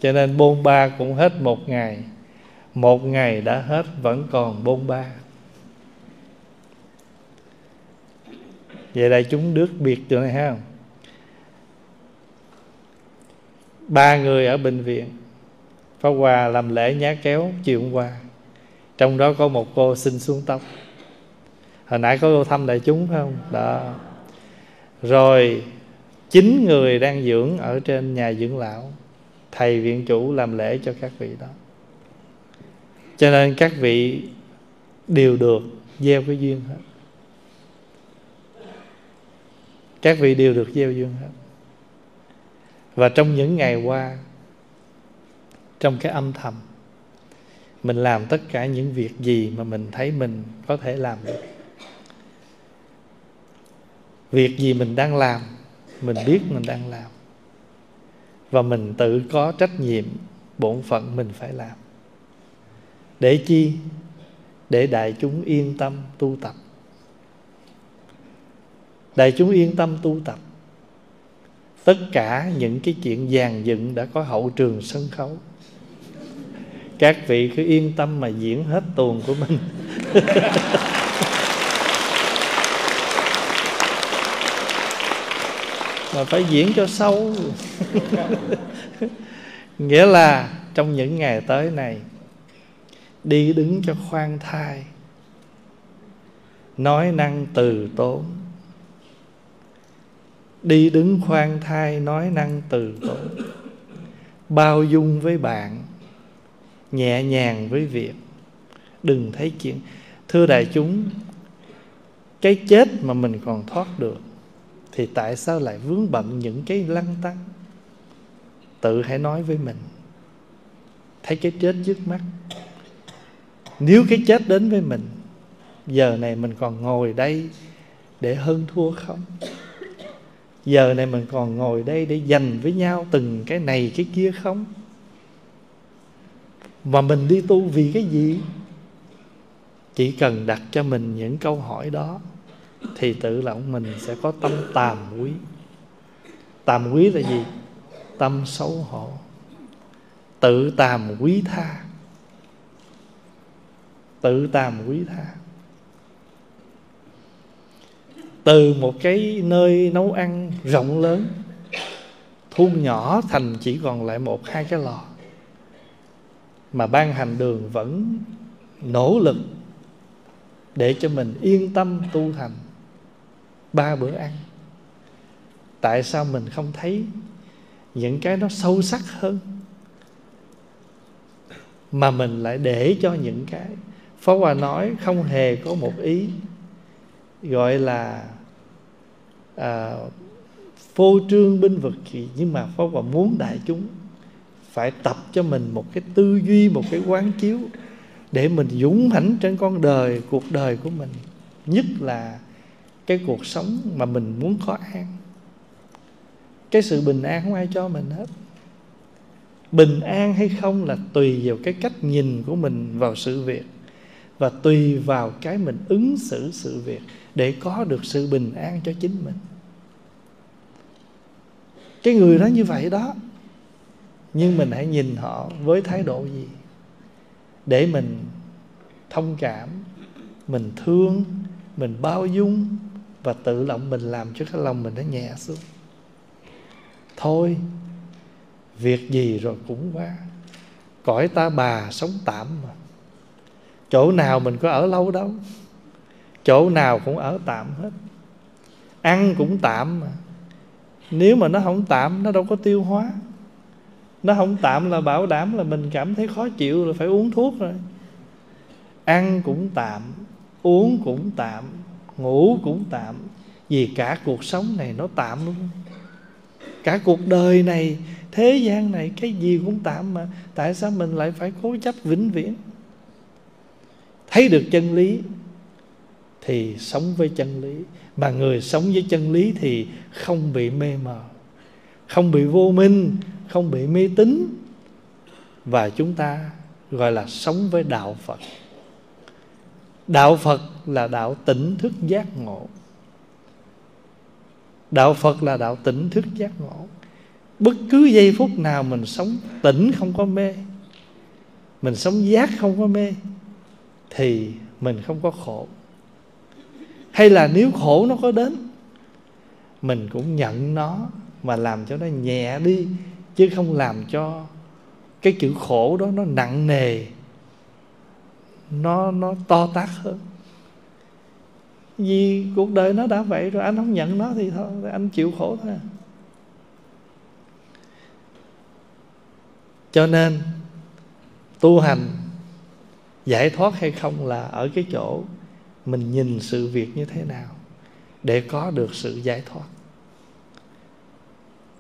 Cho nên bôn ba cũng hết một ngày. Một ngày đã hết, vẫn còn bôn ba. Vậy là chúng đứt biệt chỗ này ha ba người ở bệnh viện. Pháp Hòa làm lễ nhá kéo chiều hôm qua. Trong đó có một cô xin xuống tóc. Hồi nãy có cô thăm đại chúng, phải không? Đó. Rồi chín người đang dưỡng ở trên nhà dưỡng lão, Thầy viện chủ làm lễ cho các vị đó. Cho nên các vị đều được gieo cái duyên hết. Các vị đều được gieo duyên hết. Và trong những ngày qua, trong cái âm thầm, mình làm tất cả những việc gì mà mình thấy mình có thể làm được. Việc gì mình đang làm mình biết mình đang làm. Và mình tự có trách nhiệm bổn phận mình phải làm. Để chi? Để đại chúng yên tâm tu tập. Đại chúng yên tâm tu tập. Tất cả những cái chuyện dàn dựng đã có hậu trường sân khấu. Các vị cứ yên tâm mà diễn hết tuồng của mình. <laughs> mà phải diễn cho sâu. Nghĩa là trong những ngày tới này, đi đứng cho khoan thai, nói năng từ tốn. Đi đứng khoan thai, nói năng từ tốn. Bao dung với bạn, nhẹ nhàng với việc. Đừng thấy chuyện. Thưa đại chúng, cái chết mà mình còn thoát được thì tại sao lại vướng bận những cái lăng tăng tự hãy nói với mình. Thấy cái chết trước mắt. Nếu cái chết đến với mình, giờ này mình còn ngồi đây để hơn thua không? Giờ này mình còn ngồi đây để dành với nhau từng cái này cái kia không? Mà mình đi tu vì cái gì? Chỉ cần đặt cho mình những câu hỏi đó thì tự lòng mình sẽ có tâm tàm quý. Tàm quý là gì? Tâm xấu hổ. Tự tàm quý tha. Tự tàm quý tha. Từ một cái nơi nấu ăn rộng lớn, thu nhỏ thành chỉ còn lại một, hai cái lò, mà ban hành đường vẫn nỗ lực để cho mình yên tâm tu thành ba bữa ăn. Tại sao mình không thấy những cái nó sâu sắc hơn? Mà mình lại để cho những cái Phó Hòa nói không hề có một ý gọi là à, phô trương binh vực gì nhưng mà Pháp Hòa muốn đại chúng phải tập cho mình một cái tư duy một cái quán chiếu để mình dũng mãnh trên con đời cuộc đời của mình. Nhất là cái cuộc sống mà mình muốn có an. Cái sự bình an không ai cho mình hết. Bình an hay không là tùy vào cái cách nhìn của mình vào sự việc và tùy vào cái mình ứng xử sự việc để có được sự bình an cho chính mình. Cái người đó như vậy đó. Nhưng mình hãy nhìn họ với thái độ gì? Để mình thông cảm, mình thương, mình bao dung và tự lòng mình làm cho cái lòng mình nó nhẹ xuống. Thôi, việc gì rồi cũng qua cõi ta bà sống tạm mà. Chỗ nào mình có ở lâu đâu chỗ nào cũng ở tạm hết. Ăn cũng tạm mà. Nếu mà nó không tạm, nó đâu có tiêu hóa. Nó không tạm là bảo đảm là mình cảm thấy khó chịu là phải uống thuốc rồi. Ăn cũng tạm, uống cũng tạm ngủ cũng tạm. Vì cả cuộc sống này nó tạm luôn cả cuộc đời này, thế gian này cái gì cũng tạm mà. Tại sao mình lại phải cố chấp vĩnh viễn? Thấy được chân lý thì sống với chân lý. Mà người sống với chân lý thì không bị mê mờ, không bị vô minh, không bị mê tín. Và chúng ta gọi là sống với đạo phật đạo phật là đạo tỉnh thức giác ngộ. Đạo phật là đạo tỉnh thức giác ngộ. Bất cứ giây phút nào mình sống tỉnh không có mê, mình sống giác không có mê, thì mình không có khổ. Hay là nếu khổ nó có đến, mình cũng nhận nó mà làm cho nó nhẹ đi, chứ không làm cho cái chữ khổ đó nó nặng nề nó nó to tát hơn. Vì cuộc đời nó đã vậy rồi, anh không nhận nó thì thôi anh chịu khổ thôi à. cho nên, tu hành giải thoát hay không là ở cái chỗ mình nhìn sự việc như thế nào để có được sự giải thoát.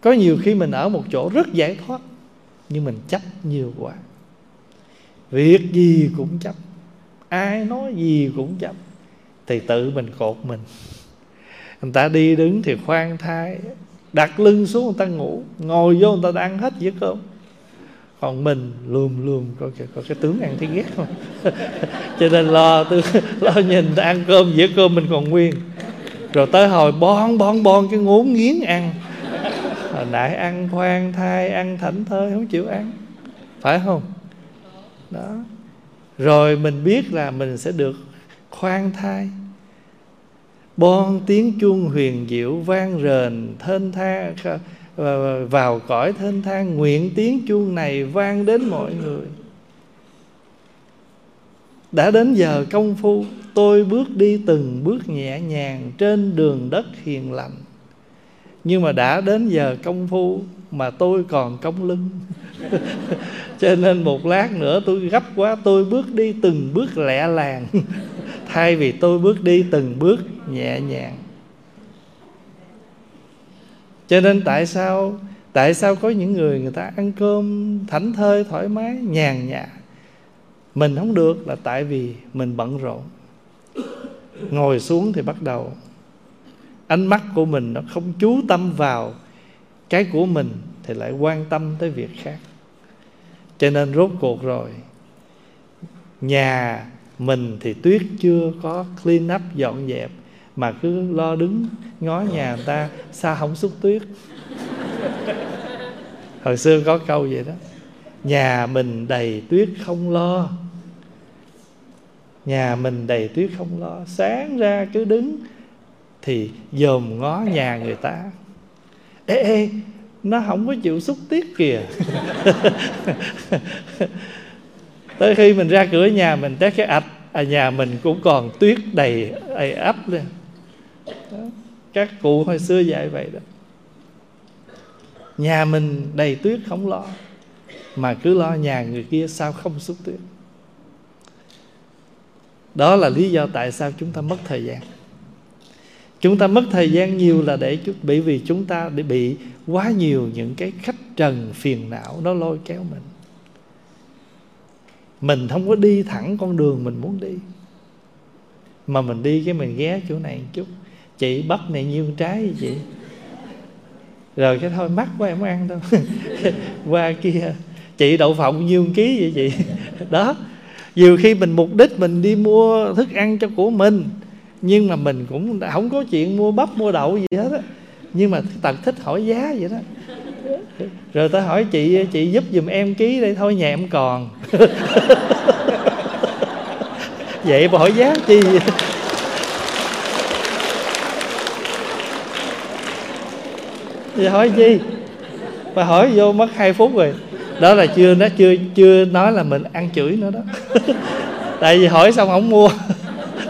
Có nhiều khi mình ở một chỗ rất giải thoát, nhưng mình chấp nhiều quá. Việc gì cũng chấp ai nói gì cũng chấp. Thì tự mình cột mình. Người ta đi đứng thì khoan thai, đặt lưng xuống người ta ngủ, ngồi vô người ta ăn hết dĩa cơm còn mình lùm lùm coi kìa, coi cái tướng ăn thấy ghét không? <laughs> Cho nên lo tôi lo nhìn ta ăn cơm dĩa cơm mình còn nguyên. Rồi tới hồi bon bon bon, cái ngốn nghiến ăn. Hồi nãy ăn khoan thai, ăn thảnh thơi, không chịu ăn. Phải không? Đó rồi mình biết là mình sẽ được khoan thai. Bon tiếng chuông huyền diệu vang rền thênh thang vào cõi thênh thang nguyện tiếng chuông này vang đến mọi người. Đã đến giờ công phu, tôi bước đi từng bước nhẹ nhàng trên đường đất hiền lành. Nhưng mà đã đến giờ công phu mà tôi còn cong lưng. <laughs> Cho nên một lát nữa tôi gấp quá, tôi bước đi từng bước lẹ làng. <laughs> Thay vì tôi bước đi từng bước nhẹ nhàng. Cho nên tại sao tại sao có những người người ta ăn cơm thảnh thơi, thoải mái, nhàn nhã? Mình không được là tại vì mình bận rộn. Ngồi xuống thì bắt đầu, ánh mắt của mình nó không chú tâm vào cái của mình thì lại quan tâm tới việc khác. Cho nên rốt cuộc rồi, nhà mình thì tuyết chưa có clean up dọn dẹp, mà cứ lo đứng ngó nhà người ta sao không xúc tuyết. <laughs> Hồi xưa có câu vậy đó, nhà mình đầy tuyết không lo. Nhà mình đầy tuyết không lo, sáng ra cứ đứng thì dòm ngó nhà người ta ê ê, nó không có chịu xúc tiết kìa. Tới khi mình ra cửa nhà mình té cái ạch à nhà mình cũng còn tuyết đầy à, đầy ấp lên. Đó. các cụ hồi xưa dạy vậy đó. Nhà mình đầy tuyết không lo, mà cứ lo nhà người kia sao không xúc tuyết đó là lý do tại sao chúng ta mất thời gian chúng ta mất thời gian nhiều là để bởi vì chúng ta để bị quá nhiều những cái khách trần phiền não nó lôi kéo mình. Mình không có đi thẳng con đường mình muốn đi. Mà mình đi cái mình ghé chỗ này một chút. Chị bắp này nhiêu trái vậy chị? Rồi cái thôi, mắc quá em không ăn đâu. <laughs> Qua kia. Chị đậu phộng nhiêu ký vậy chị? <laughs> Đó. Nhiều khi mình mục đích mình đi mua thức ăn cho của mình nhưng mà mình cũng không có chuyện mua bắp, mua đậu gì hết á. Nhưng mà tật thích hỏi giá vậy đó. Rồi ta hỏi, chị chị giúp giùm em ký đây thôi, nhà em còn. <laughs> Vậy mà hỏi giá chi vậy? vậy hỏi chi? Mà hỏi vô mất 2 phút rồi. Đó là chưa nó chưa chưa nói là mình ăn chửi nữa đó. <laughs> Tại vì hỏi xong không mua.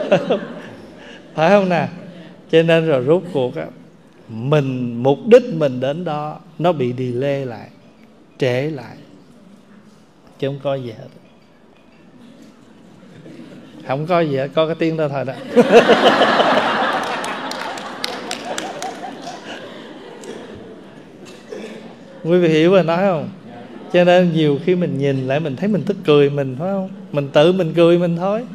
<laughs> phải không nè? Cho nên rồi rút cuộc á, mình, mục đích mình đến đó, nó bị delay lại, trễ lại. Chứ không có gì hết. Không có gì hết, có cái tiếng đó thôi đó. <laughs> Quý vị hiểu rồi nói không? Cho nên nhiều khi mình nhìn lại, mình thấy mình tức cười mình, phải không? Mình tự mình cười mình thôi.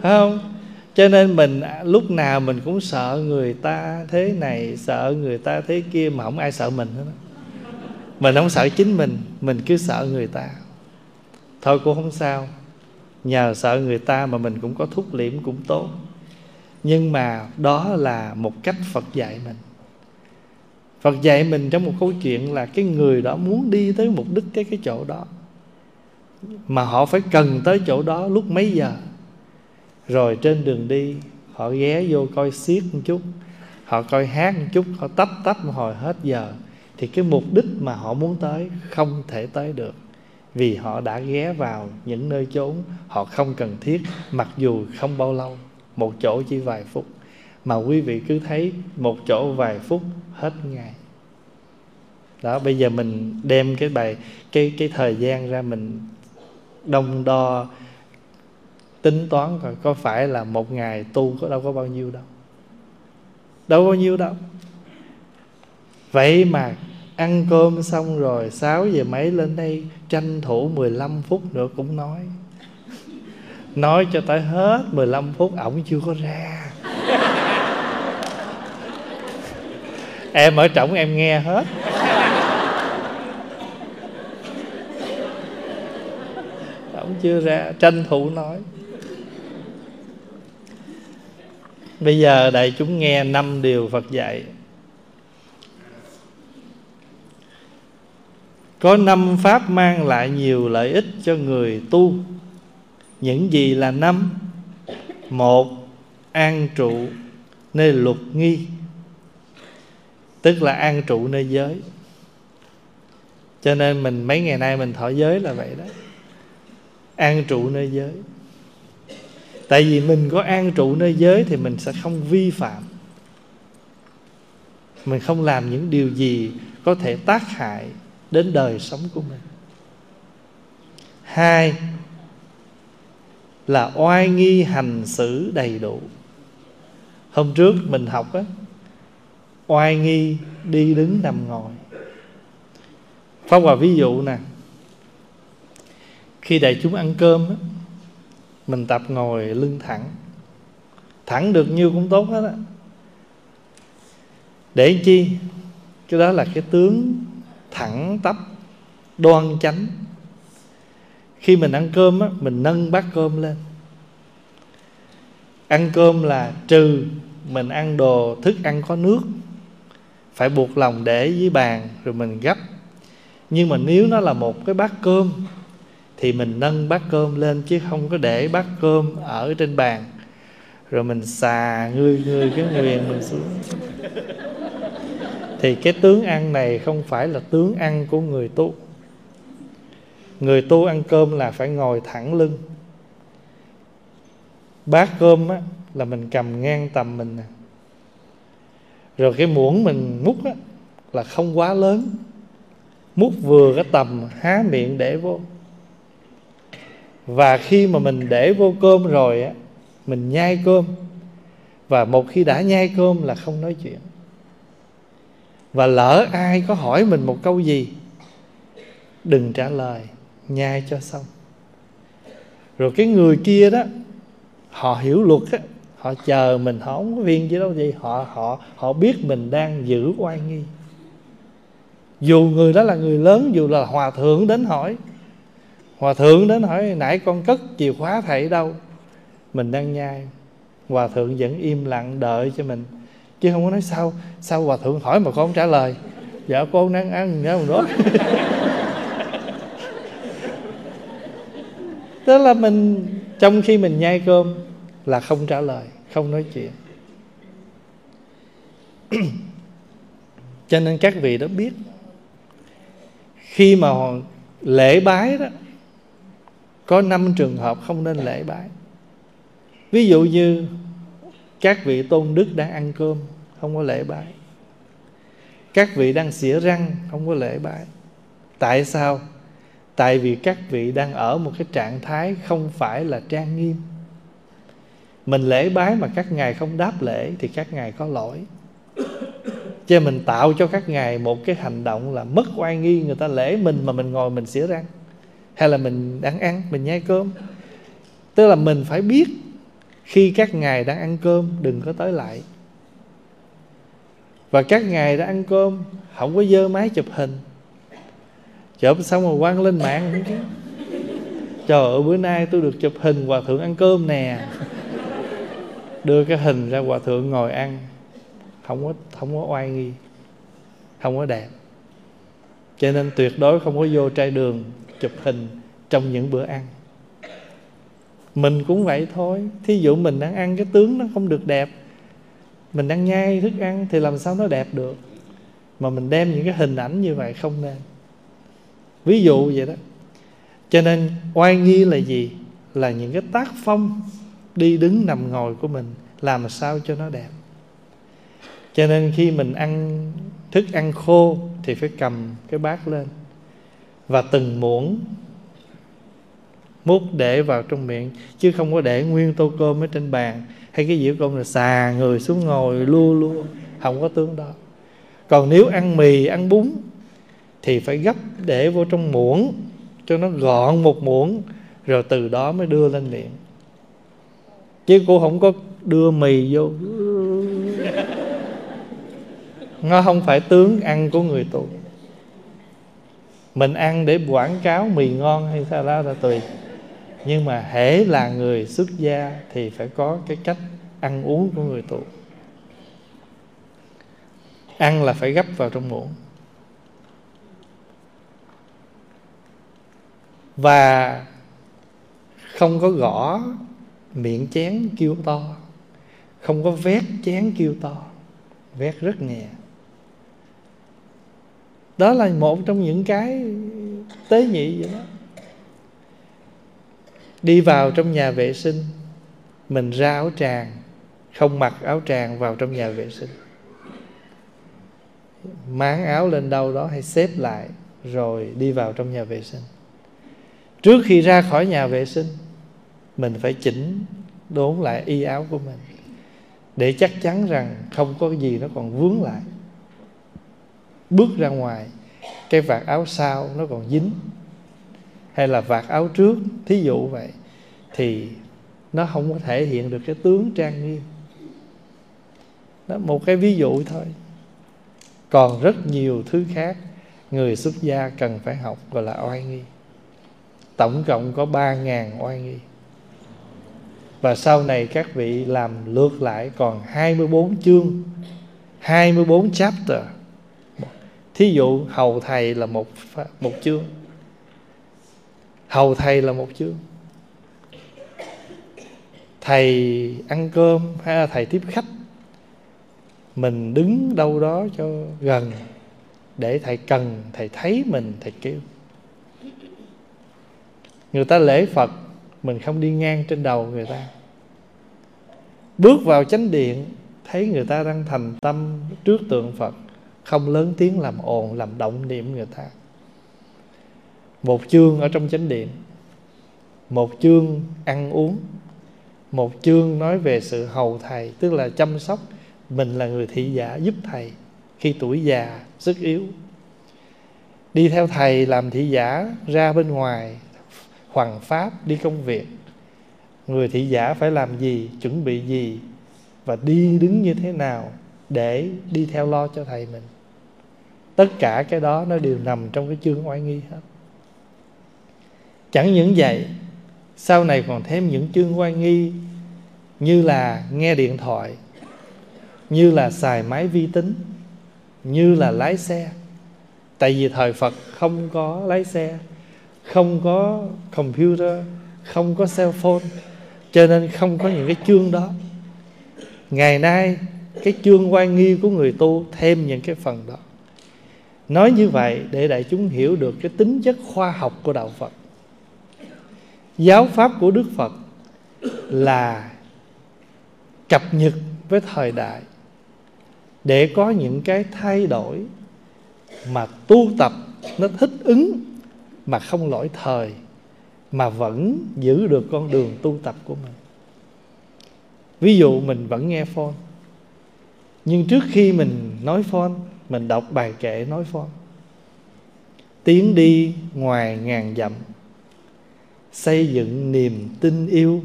Phải không? Cho nên mình à, lúc nào mình cũng sợ người ta thế này, sợ người ta thế kia mà không ai sợ mình hết mình không sợ chính mình mình cứ sợ người ta. Thôi cũng không sao, nhờ sợ người ta mà mình cũng có thúc liễm cũng tốt. Nhưng mà đó là một cách phật dạy mình. Phật dạy mình trong một câu chuyện là cái người đó muốn đi tới mục đích cái cái chỗ đó. Mà họ phải cần tới chỗ đó lúc mấy giờ? Rồi trên đường đi, họ ghé vô coi xiết một chút, họ coi hát một chút, họ tấp tấp một hồi hết giờ. Thì cái mục đích mà họ muốn tới không thể tới được. Vì họ đã ghé vào những nơi chốn họ không cần thiết, mặc dù không bao lâu, một chỗ chỉ vài phút. Mà quý vị cứ thấy một chỗ vài phút hết ngày. Đó, bây giờ mình đem cái bài, cái cái thời gian ra mình đông đo tính toán coi có phải là một ngày tu có đâu có bao nhiêu đâu. Đâu bao nhiêu đâu. Vậy mà ăn cơm xong rồi 6 giờ mấy lên đây tranh thủ 15 phút nữa cũng nói. Nói cho tới hết 15 phút ổng chưa có ra. Em ở trọng em nghe hết. Ổng chưa ra, tranh thủ nói. Bây giờ đại chúng nghe năm điều phật dạy. Có năm pháp mang lại nhiều lợi ích cho người tu. Những gì là năm? Một, an trụ nơi luật nghi. Tức là an trụ nơi giới. Cho nên mình, mấy ngày nay mình thọ giới là vậy đó. An trụ nơi giới tại vì mình có an trụ nơi giới thì mình sẽ không vi phạm. Mình không làm những điều gì có thể tác hại đến đời sống của mình. Hai là oai nghi hành xử đầy đủ. Hôm trước mình học á, oai nghi đi đứng nằm ngồi. Phong Hòa ví dụ nè, Khi đại chúng ăn cơm á mình tập ngồi lưng thẳng. Thẳng được nhiêu cũng tốt hết á. Để chi? Cái đó là cái tướng thẳng tắp đoan chánh. Khi mình ăn cơm á, mình nâng bát cơm lên. Ăn cơm là trừ mình ăn đồ thức ăn có nước phải buộc lòng để dưới bàn rồi mình gấp. Nhưng mà nếu nó là một cái bát cơm thì mình nâng bát cơm lên chứ không có để bát cơm ở trên bàn. Rồi mình xà ngươi ngươi cái nguyền mình xuống. Thì cái tướng ăn này không phải là tướng ăn của người tu. Người tu ăn cơm là phải ngồi thẳng lưng. Bát cơm á, là mình cầm ngang tầm mình nè. Rồi cái muỗng mình múc á, là không quá lớn. Múc vừa cái tầm há miệng để vô và khi mà mình để vô cơm rồi á, mình nhai cơm. Và một khi đã nhai cơm là không nói chuyện. Và lỡ ai có hỏi mình một câu gì, đừng trả lời, nhai cho xong. Rồi cái người kia đó, họ hiểu luật á, họ chờ mình, họ không có viên gì đâu gì họ họ họ biết mình đang giữ oai nghi. Dù người đó là người lớn, dù là hòa thượng đến hỏi hòa thượng đến hỏi, nãy con cất chìa khóa thầy đâu? Mình đang nhai. Hòa thượng vẫn im lặng đợi cho mình, chứ không có nói, sao sao hòa thượng hỏi mà con không trả lời? Dạ con đang ăn dạ, nhớ một đó. <laughs> Tức là mình, trong khi mình nhai cơm là không trả lời, không nói chuyện. <clears throat> Cho nên các vị đã biết, khi mà lễ bái đó có năm trường hợp không nên lễ bái. Ví dụ như các vị tôn đức đang ăn cơm, không có lễ bái. Các vị đang xỉa răng, không có lễ bái. Tại sao? Tại vì các vị đang ở một cái trạng thái không phải là trang nghiêm. Mình lễ bái mà các ngài không đáp lễ thì các ngài có lỗi. Cho mình tạo cho các ngài một cái hành động là mất oai nghi, người ta lễ mình mà mình ngồi mình xỉa răng hay là mình đang ăn, mình nhai cơm? Tức là mình phải biết khi các ngài đang ăn cơm, đừng có tới lại. Và các ngài đã ăn cơm, không có dơ máy chụp hình. Chụp xong rồi quăng lên mạng. Trời ơi, bữa nay tôi được chụp hình hòa thượng ăn cơm nè. Đưa cái hình ra hòa thượng ngồi ăn. Không có không có oai nghi. Không có đẹp. Cho nên tuyệt đối không có vô trai đường chụp hình trong những bữa ăn. Mình cũng vậy thôi. Thí dụ mình đang ăn cái tướng nó không được đẹp, mình đang nhai thức ăn thì làm sao nó đẹp được? Mà mình đem những cái hình ảnh như vậy không nên. Ví dụ vậy đó. Cho nên oai nghi là gì? Là những cái tác phong đi đứng nằm ngồi của mình làm sao cho nó đẹp. Cho nên khi mình ăn thức ăn khô thì phải cầm cái bát lên và từng muỗng. Múc để vào trong miệng, chứ không có để nguyên tô cơm ở trên bàn. Hay cái dĩa cơm là xà người xuống ngồi, lua lua. Không có tướng đó. Còn nếu ăn mì, ăn bún, thì phải gấp để vô trong muỗng, cho nó gọn một muỗng, rồi từ đó mới đưa lên miệng. Chứ cô không có đưa mì vô. Nó không phải tướng ăn của người tu mình ăn để quảng cáo mì ngon hay sao đó là tùy. Nhưng mà hễ là người xuất gia thì phải có cái cách ăn uống của người tu ăn là phải gấp vào trong muỗng. Và không có gõ miệng chén kêu to, không có vét chén kêu to, vét rất nhẹ đó là một trong những cái tế nhị vậy đó. Đi vào trong nhà vệ sinh, mình ra áo tràng, không mặc áo tràng vào trong nhà vệ sinh. Máng áo lên đâu đó hay xếp lại, rồi đi vào trong nhà vệ sinh. Trước khi ra khỏi nhà vệ sinh, mình phải chỉnh đốn lại y áo của mình, để chắc chắn rằng không có gì nó còn vướng lại bước ra ngoài, cái vạt áo sau nó còn dính. Hay là vạt áo trước, thí dụ vậy, thì nó không có thể hiện được cái tướng trang nghiêm. Đó, một cái ví dụ thôi. Còn rất nhiều thứ khác người xuất gia cần phải học gọi là oai nghi. Tổng cộng có ba ngàn oai nghi. Và sau này các vị làm lượt lại còn 24 chương 24 chapter thí dụ, hầu thầy là một một chương. Hầu thầy là một chương. Thầy ăn cơm hay là thầy tiếp khách. Mình đứng đâu đó cho gần, để thầy cần, thầy thấy mình, thầy kêu. Người ta lễ phật, mình không đi ngang trên đầu người ta. Bước vào chánh điện, thấy người ta đang thành tâm trước tượng phật không lớn tiếng làm ồn, làm động niệm người ta. Một chương ở trong chánh điện. Một chương ăn uống. Một chương nói về sự hầu thầy, tức là chăm sóc. Mình là người thị giả giúp thầy khi tuổi già, sức yếu. Đi theo thầy làm thị giả, ra bên ngoài hoàng pháp, đi công việc. Người thị giả phải làm gì, chuẩn bị gì và đi đứng như thế nào để đi theo lo cho thầy mình? Tất cả cái đó nó đều nằm trong cái chương oai nghi hết. Chẳng những vậy, sau này còn thêm những chương oai nghi như là nghe điện thoại, như là xài máy vi tính, như là lái xe. Tại vì thời phật không có lái xe, không có computer, không có cell phone, cho nên không có những cái chương đó. Ngày nay, cái chương quan nghi của người tu thêm những cái phần đó nói như vậy để đại chúng hiểu được cái tính chất khoa học của đạo phật. Giáo pháp của đức phật là cập nhật với thời đại để có những cái thay đổi mà tu tập nó thích ứng mà không lỗi thời, mà vẫn giữ được con đường tu tập của mình. Ví dụ mình vẫn nghe phone, nhưng trước khi mình nói phone mình đọc bài kệ nói phone tiến đi ngoài ngàn dặm xây dựng niềm tin yêu.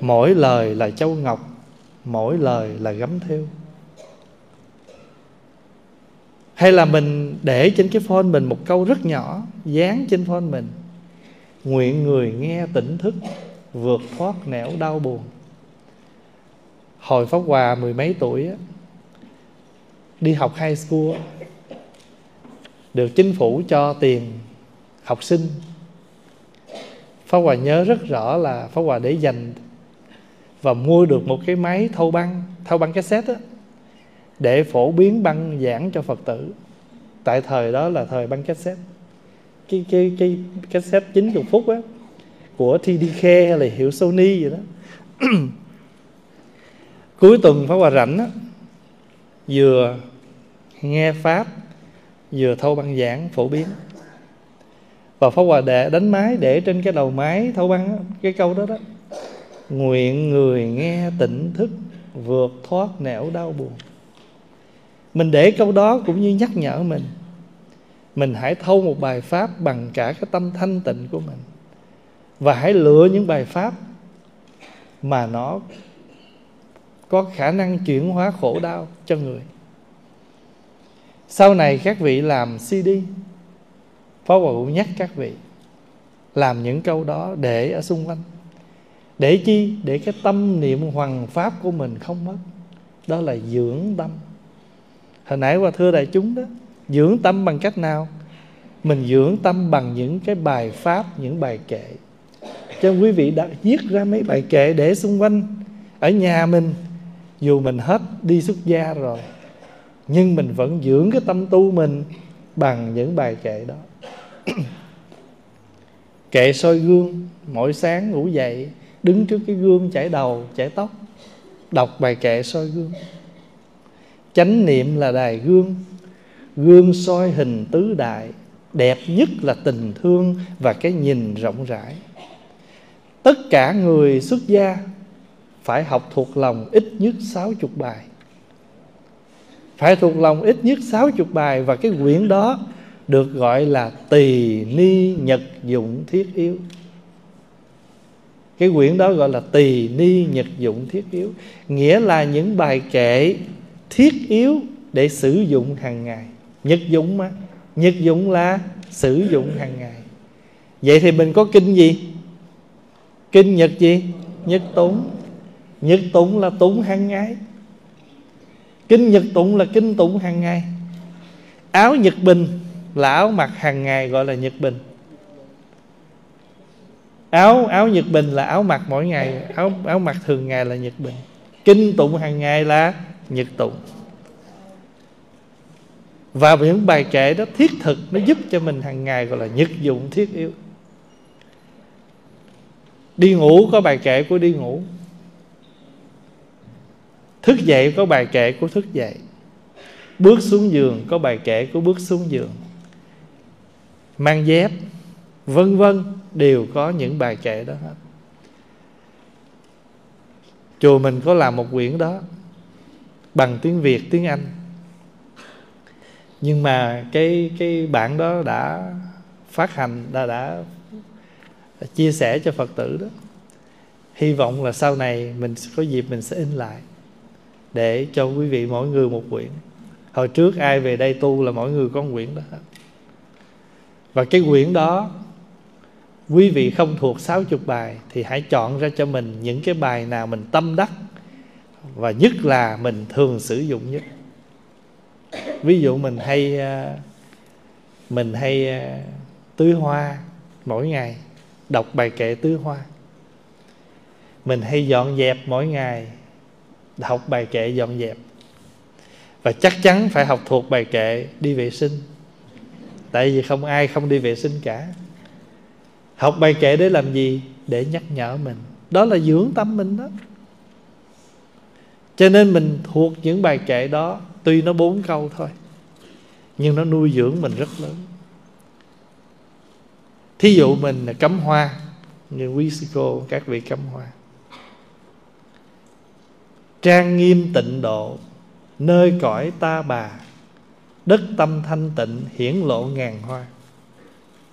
Mỗi lời là châu ngọc mỗi lời là gấm theo hay là mình để trên cái phone mình một câu rất nhỏ dán trên phone mình. Nguyện người nghe tỉnh thức vượt thoát nẻo đau buồn. Hồi pháp hòa mười mấy tuổi á, đi học high school được chính phủ cho tiền học sinh. Pháp hòa nhớ rất rõ là pháp hòa để dành và mua được một cái máy thâu băng thâu băng cassette á, để phổ biến băng giảng cho phật tử. Tại thời đó là thời băng cassette. Cái cái cái cassette 90 phút á của TDK hay là hiệu Sony vậy đó. <clears throat> Cuối tuần pháp hòa rảnh á vừa nghe pháp, vừa thâu băng giảng phổ biến. Và pháp hòa đệ đánh máy để trên cái đầu máy thâu băng cái câu đó đó. Nguyện người nghe tỉnh thức, vượt thoát nẻo đau buồn. Mình để câu đó cũng như nhắc nhở mình mình hãy thâu một bài pháp bằng cả cái tâm thanh tịnh của mình. Và hãy lựa những bài pháp mà nó có khả năng chuyển hóa khổ đau cho người. Sau này các vị làm cd phó hòa cũng nhắc các vị làm những câu đó để ở xung quanh. Để chi? Để cái tâm niệm hoàng pháp của mình không mất. Đó là dưỡng tâm. Hồi nãy qua thưa đại chúng đó, dưỡng tâm bằng cách nào? Mình dưỡng tâm bằng những cái bài pháp, những bài kệ. Cho quý vị đã viết ra mấy bài kệ để xung quanh. Ở nhà mình dù mình hết đi xuất gia rồi, nhưng mình vẫn dưỡng cái tâm tu mình bằng những bài kệ đó. <clears throat> Kệ soi gương, mỗi sáng ngủ dậy, đứng trước cái gương chải đầu, chải tóc, đọc bài kệ soi gương. Chánh niệm là đài gương gương soi hình tứ đại, đẹp nhất là tình thương và cái nhìn rộng rãi. Tất cả người xuất gia phải học thuộc lòng ít nhất sáu chục bài. Phải thuộc lòng ít nhất sáu chục bài và cái quyển đó được gọi là tỳ ni nhật dụng thiết yếu. Cái quyển đó gọi là tỳ ni nhật dụng thiết yếu, nghĩa là những bài kệ thiết yếu để sử dụng hàng ngày. Nhật dụng mà. Nhật dụng là sử dụng hàng ngày. Vậy thì mình có kinh gì? Kinh nhật gì? Nhất tốn nhật tụng là tụng hàng ngày. Kinh nhật tụng là kinh tụng hàng ngày. Áo nhật bình là áo mặc hàng ngày, gọi là nhật bình. Áo áo nhật bình là áo mặc mỗi ngày, áo áo mặc thường ngày là nhật bình. Kinh tụng hàng ngày là nhật tụng. Và những bài kệ đó, thiết thực, nó giúp cho mình hàng ngày gọi là nhật dụng thiết yếu. Đi ngủ, có bài kệ của đi ngủ thức dậy có bài kệ của thức dậy. Bước xuống giường có bài kệ của bước xuống giường. Mang dép, vân vân, đều có những bài kệ đó hết. Chùa mình có làm một quyển đó, bằng tiếng việt, tiếng anh. Nhưng mà cái cái bản đó đã phát hành, đã đã chia sẻ cho phật tử đó. Hy vọng là sau này mình, có dịp mình sẽ in lại để cho quý vị mỗi người một quyển. Hồi trước ai về đây tu là mỗi người có một quyển đó. Và cái quyển đó, quý vị không thuộc 60 bài thì hãy chọn ra cho mình những cái bài nào mình tâm đắc và nhất là mình thường sử dụng nhất. Ví dụ mình hay à, mình hay à, tưới hoa mỗi ngày, đọc bài kệ tưới hoa. Mình hay dọn dẹp mỗi ngày học bài kệ dọn dẹp. Và chắc chắn phải học thuộc bài kệ đi vệ sinh. Tại vì không ai không đi vệ sinh cả. Học bài kệ để làm gì? Để nhắc nhở mình. Đó là dưỡng tâm mình đó. Cho nên mình thuộc những bài kệ đó, tuy nó bốn câu thôi, nhưng nó nuôi dưỡng mình rất lớn. Thí dụ mình là cắm hoa, như quý sư cô các vị cắm hoa trang nghiêm tịnh độ, nơi cõi ta bà, đất tâm thanh tịnh hiển lộ ngàn hoa.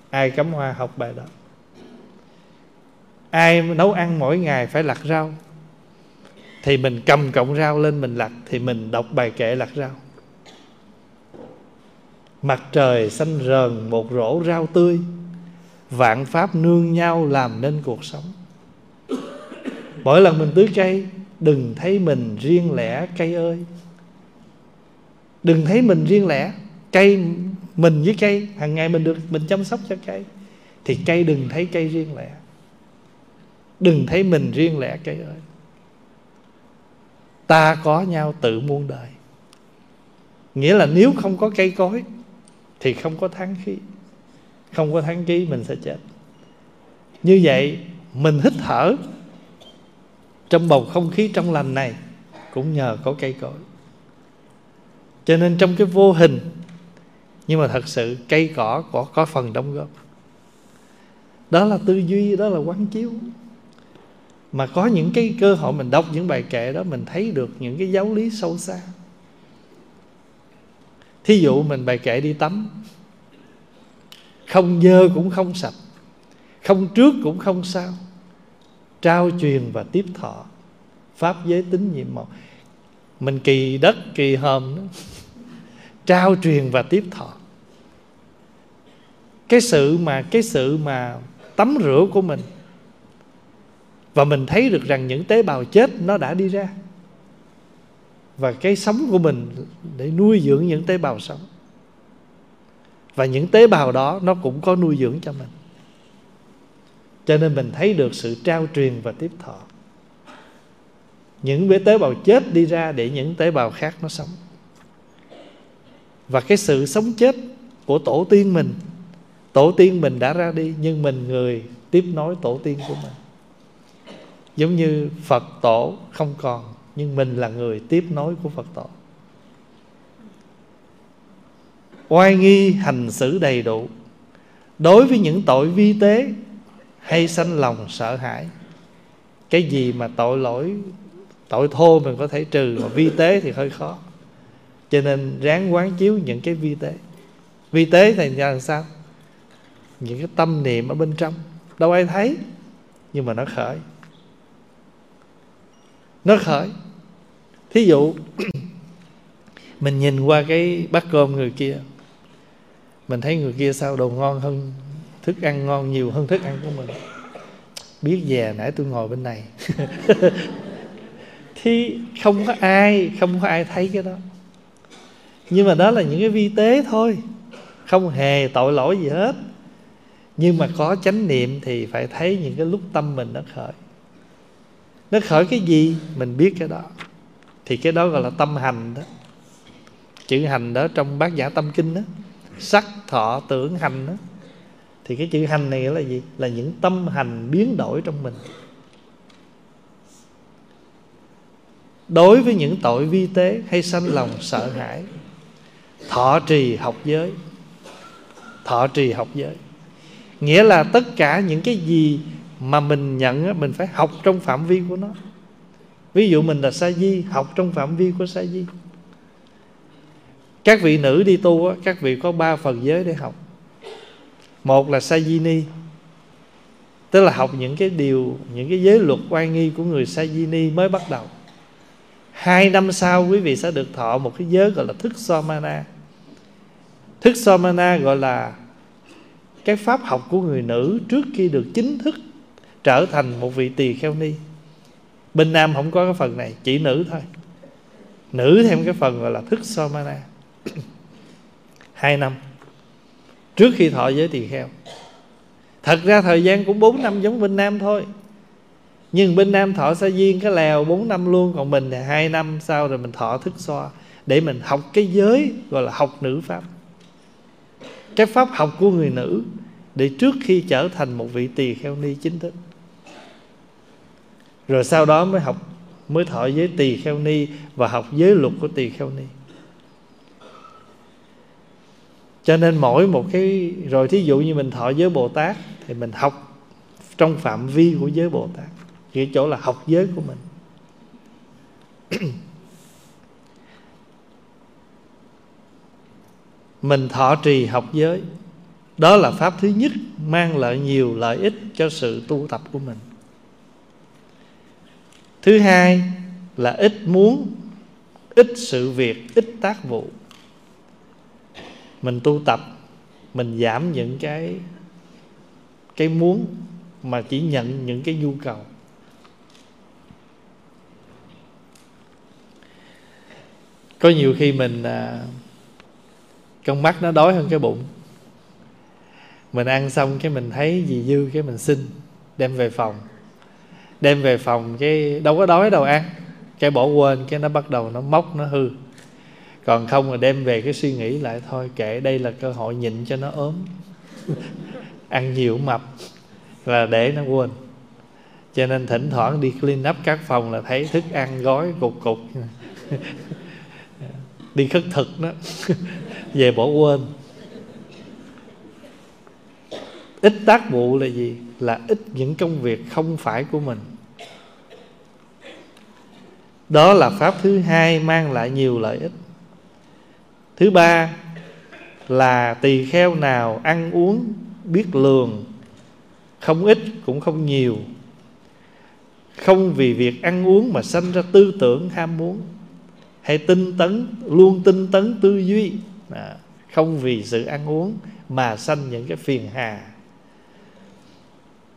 Ai cắm hoa học bài đó. Ai nấu ăn mỗi ngày phải lặt rau, thì mình cầm cọng rau lên mình lặt, thì mình đọc bài kệ lặt rau. Mặt trời xanh rờn một rổ rau tươi, vạn pháp nương nhau làm nên cuộc sống. Mỗi lần mình tưới cây đừng thấy mình riêng lẻ, cây ơi. Đừng thấy mình riêng lẻ, cây mình với cây. Hàng ngày mình được, mình chăm sóc cho cây. Thì cây đừng thấy cây riêng lẻ. Đừng thấy mình riêng lẻ, cây ơi. Ta có nhau tự muôn đời. Nghĩa là nếu không có cây cối, thì không có tháng khí. Không có tháng khí, mình sẽ chết. Như vậy, mình hít thở trong bầu không khí trong lành này cũng nhờ có cây cối. Cho nên trong cái vô hình nhưng mà thật sự cây cỏ có, có phần đóng góp. Đó là tư duy đó là quán chiếu. Mà có những cái cơ hội mình đọc những bài kệ đó mình thấy được những cái giáo lý sâu xa. Thí dụ mình bài kệ đi tắm. Không dơ cũng không sạch. Không trước cũng không sao trao truyền và tiếp thọ. Pháp giới tính nhiệm màu. Mình kỳ đất, kỳ hòm đó. <laughs> Trao truyền và tiếp thọ. Cái sự mà, cái sự mà tắm rửa của mình. Và mình thấy được rằng những tế bào chết nó đã đi ra. Và cái sống của mình để nuôi dưỡng những tế bào sống. Và những tế bào đó nó cũng có nuôi dưỡng cho mình cho nên mình thấy được sự trao truyền và tiếp thọ. Những tế bào chết đi ra để những tế bào khác nó sống. Và cái sự sống chết của tổ tiên mình, tổ tiên mình đã ra đi, nhưng mình người tiếp nối tổ tiên của mình. Giống như phật tổ không còn, nhưng mình là người tiếp nối của phật tổ. Oai nghi hành xử đầy đủ. Đối với những tội vi tế hay sanh lòng sợ hãi. Cái gì mà tội lỗi, tội thô mình có thể trừ mà vi tế thì hơi khó. Cho nên ráng quán chiếu những cái vi tế. Vi tế thì làm sao? Những cái tâm niệm ở bên trong. Đâu ai thấy, nhưng mà nó khởi. Nó khởi. Thí dụ, <clears throat> mình nhìn qua cái bát cơm người kia. Mình thấy người kia sao đồ ngon hơn thức ăn ngon nhiều hơn thức ăn của mình. Biết về nãy tôi ngồi bên này. <laughs> Thì không có ai, không có ai thấy cái đó. Nhưng mà đó là những cái vi tế thôi. Không hề tội lỗi gì hết. Nhưng mà có chánh niệm thì phải thấy những cái lúc tâm mình nó khởi. Nó khởi cái gì? Mình biết cái đó. Thì cái đó gọi là tâm hành đó. Chữ hành đó trong bát giả tâm kinh đó. Sắc, thọ, tưởng, hành đó thì cái chữ hành này là gì? Là những tâm hành biến đổi trong mình. Đối với những tội vi tế hay sanh lòng sợ hãi, thọ trì học giới. Thọ trì học giới. Nghĩa là tất cả những cái gì mà mình nhận mình phải học trong phạm vi của nó. Ví dụ mình là sa di, học trong phạm vi của sa di. Các vị nữ đi tu các vị có ba phần giới để học một là sa ni tức là học những cái điều, những cái giới luật quan nghi của người sa ni mới bắt đầu. Hai năm sau, quý vị sẽ được thọ một cái giới gọi là thức somana thức somana gọi là cái pháp học của người nữ trước khi được chính thức trở thành một vị tỳ kheo ni. Bên nam không có cái phần này, chỉ nữ thôi. Nữ thêm cái phần gọi là thức somana <clears throat> hai năm trước khi thọ giới tỳ kheo. Thật ra thời gian cũng 4 năm giống bên nam thôi. Nhưng bên nam thọ sa duyên cái lèo 4 năm luôn, còn mình thì hai năm sau rồi mình thọ thức xoa để mình học cái giới, gọi là học nữ pháp. Cái pháp học của người nữ để trước khi trở thành một vị tỳ kheo ni chính thức. Rồi sau đó mới học, mới thọ giới tỳ kheo ni và học giới luật của tỳ kheo ni cho nên mỗi một cái, rồi thí dụ như mình thọ giới bồ tát, thì mình học trong phạm vi của giới bồ tát cái chỗ là học giới của mình. <clears throat> Mình thọ trì học giới. Đó là pháp thứ nhất mang lại nhiều lợi ích cho sự tu tập của mình. Thứ hai là ít muốn, ít sự việc, ít tác vụ mình tu tập mình giảm những cái cái muốn mà chỉ nhận những cái nhu cầu. Có nhiều khi mình à, con mắt nó đói hơn cái bụng. Mình ăn xong cái mình thấy gì dư cái mình xin đem về phòng. Đem về phòng cái đâu có đói đâu ăn cái bỏ quên cái nó bắt đầu nó móc nó hư còn không là đem về cái suy nghĩ lại thôi, kệ, đây là cơ hội nhịn cho nó ốm. <laughs> Ăn nhiều mập là để nó quên. Cho nên thỉnh thoảng đi clean up các phòng là thấy thức ăn, gói, cục cục. <laughs> Đi khất thực đó. <laughs> Về bỏ quên. Ít tác vụ là gì? Là ít những công việc không phải của mình. Đó là pháp thứ hai mang lại nhiều lợi ích thứ ba là tỳ kheo nào ăn uống biết lường không ít cũng không nhiều. Không vì việc ăn uống mà sanh ra tư tưởng ham muốn hay tinh tấn luôn tinh tấn tư duy. À, không vì sự ăn uống mà sanh những cái phiền hà.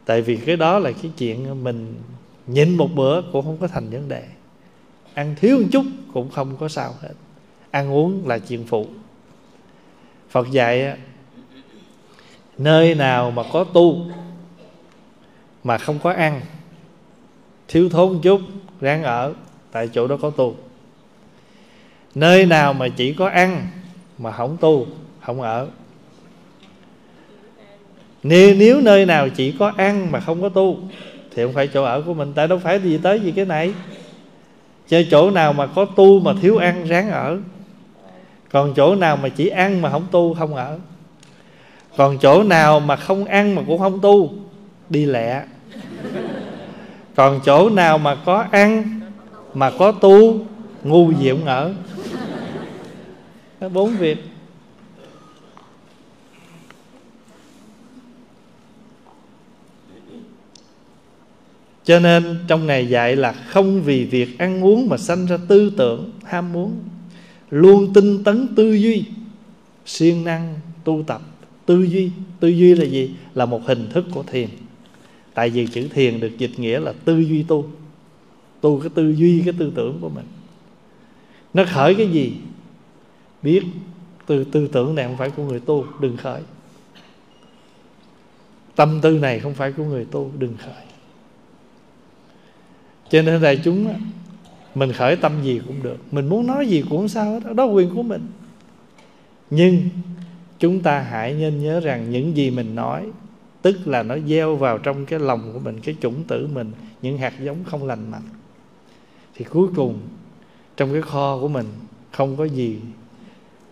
Tại vì cái đó là cái chuyện mình nhịn một bữa cũng không có thành vấn đề. Ăn thiếu một chút cũng không có sao hết ăn uống là chuyện phụ. Phật dạy nơi nào mà có tu mà không có ăn thiếu thốn chút ráng ở tại chỗ đó có tu. Nơi nào mà chỉ có ăn mà không tu không ở. Nếu, nếu nơi nào chỉ có ăn mà không có tu thì không phải chỗ ở của mình. Tại đâu phải gì tới gì cái này. Chơi chỗ nào mà có tu mà thiếu ăn ráng ở còn chỗ nào mà chỉ ăn mà không tu không ở? Còn chỗ nào mà không ăn mà cũng không tu? Đi lẹ. Còn chỗ nào mà có ăn mà có tu? Ngu gì cũng ở. Bốn việc. Cho nên trong ngày dạy là không vì việc ăn uống mà sanh ra tư tưởng, ham muốn luôn tinh tấn tư duy. Siêng năng tu tập. Tư duy. Tư duy là gì? Là một hình thức của thiền. Tại vì chữ thiền được dịch nghĩa là tư duy tu. Tu cái tư duy, cái tư tưởng của mình. Nó khởi cái gì? Biết từ tư tưởng này không phải của người tu, đừng khởi. Tâm tư này không phải của người tu, đừng khởi. Cho nên đại chúng mình khởi tâm gì cũng được. Mình muốn nói gì cũng không sao hết. Đó quyền của mình. Nhưng chúng ta hãy nên nhớ rằng những gì mình nói, tức là nó gieo vào trong cái lòng của mình, cái chủng tử mình, những hạt giống không lành mạnh. Thì cuối cùng, trong cái kho của mình không có gì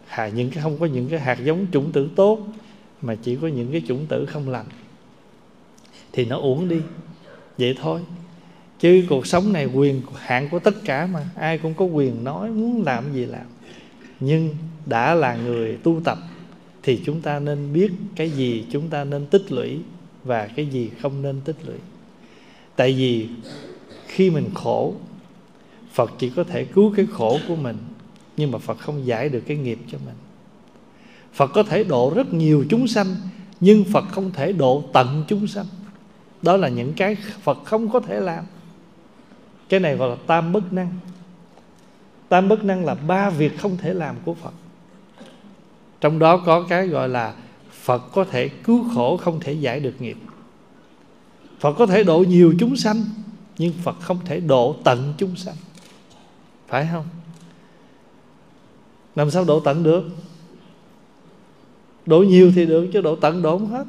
hà, những cái, không có những cái hạt giống chủng tử tốt, mà chỉ có những cái chủng tử không lành. Thì nó uổng đi. Vậy thôi chứ cuộc sống này quyền hạn của tất cả mà, ai cũng có quyền nói muốn làm gì làm. Nhưng đã là người tu tập thì chúng ta nên biết cái gì chúng ta nên tích lũy và cái gì không nên tích lũy. Tại vì khi mình khổ, phật chỉ có thể cứu cái khổ của mình, nhưng mà phật không giải được cái nghiệp cho mình. Phật có thể độ rất nhiều chúng sanh, nhưng phật không thể độ tận chúng sanh. Đó là những cái phật không có thể làm cái này gọi là tam bất năng. Tam bất năng là ba việc không thể làm của phật. Trong đó có cái gọi là phật có thể cứu khổ, không thể giải được nghiệp. Phật có thể độ nhiều chúng sanh, nhưng phật không thể độ tận chúng sanh. Phải không? Làm sao độ tận được? Độ nhiều thì được, chứ độ tận độ không hết.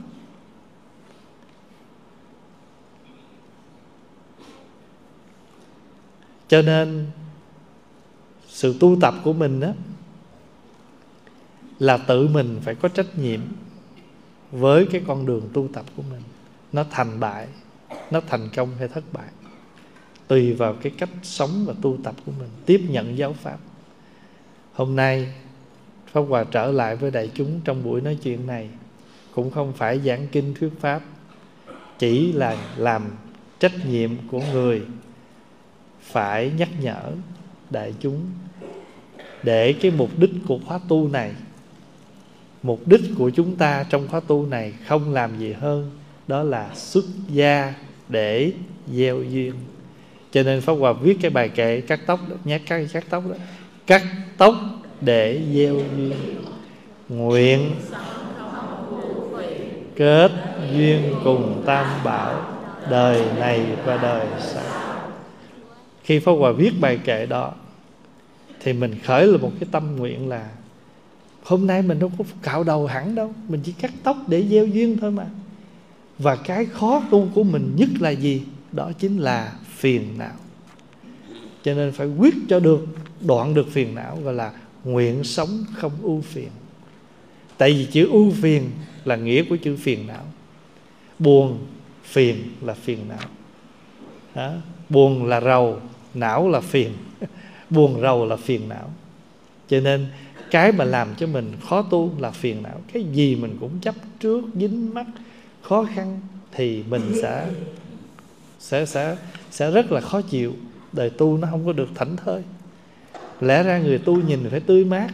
Cho nên, sự tu tập của mình đó là tự mình phải có trách nhiệm với cái con đường tu tập của mình. Nó thành bại, nó thành công hay thất bại, tùy vào cái cách sống và tu tập của mình, tiếp nhận giáo pháp. Hôm nay, pháp hòa trở lại với đại chúng trong buổi nói chuyện này. Cũng không phải giảng kinh thuyết pháp, chỉ là làm trách nhiệm của người phải nhắc nhở đại chúng để cái mục đích của khóa tu này mục đích của chúng ta trong khóa tu này không làm gì hơn đó là xuất gia để gieo duyên. Cho nên pháp hòa viết cái bài kệ cắt tóc đó, nhắc cắt cắt tóc đó. Cắt tóc để gieo duyên. Nguyện kết duyên cùng tam bảo đời này và đời sau khi pháp hòa viết bài kệ đó, thì mình khởi là một cái tâm nguyện là, hôm nay mình đâu có cạo đầu hẳn đâu, mình chỉ cắt tóc để gieo duyên thôi mà. Và cái khó tu của mình nhất là gì? Đó chính là phiền não. Cho nên phải quyết cho được, đoạn được phiền não gọi là nguyện sống không ưu phiền. Tại vì chữ ưu phiền là nghĩa của chữ phiền não. Buồn phiền là phiền não. Đó. buồn là rầu não là phiền, buồn rầu là phiền não. Cho nên cái mà làm cho mình khó tu là phiền não. Cái gì mình cũng chấp trước, dính mắt khó khăn thì mình sẽ sẽ sẽ sẽ rất là khó chịu. Đời tu nó không có được thảnh thơi. Lẽ ra người tu nhìn phải tươi mát.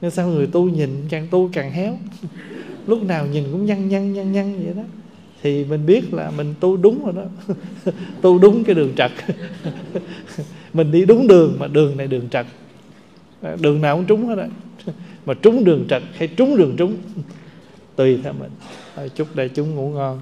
Nhưng sao người tu nhìn càng tu càng héo? Lúc nào nhìn cũng nhăn nhăn nhăn nhăn vậy đó thì mình biết là mình tu đúng rồi đó. <laughs> Tu đúng cái đường trật. <laughs> Mình đi đúng đường mà đường này đường trật. À, đường nào cũng trúng hết rồi mà trúng đường trật hay trúng đường trúng, tùy theo mình. Chúc đại chúng ngủ ngon.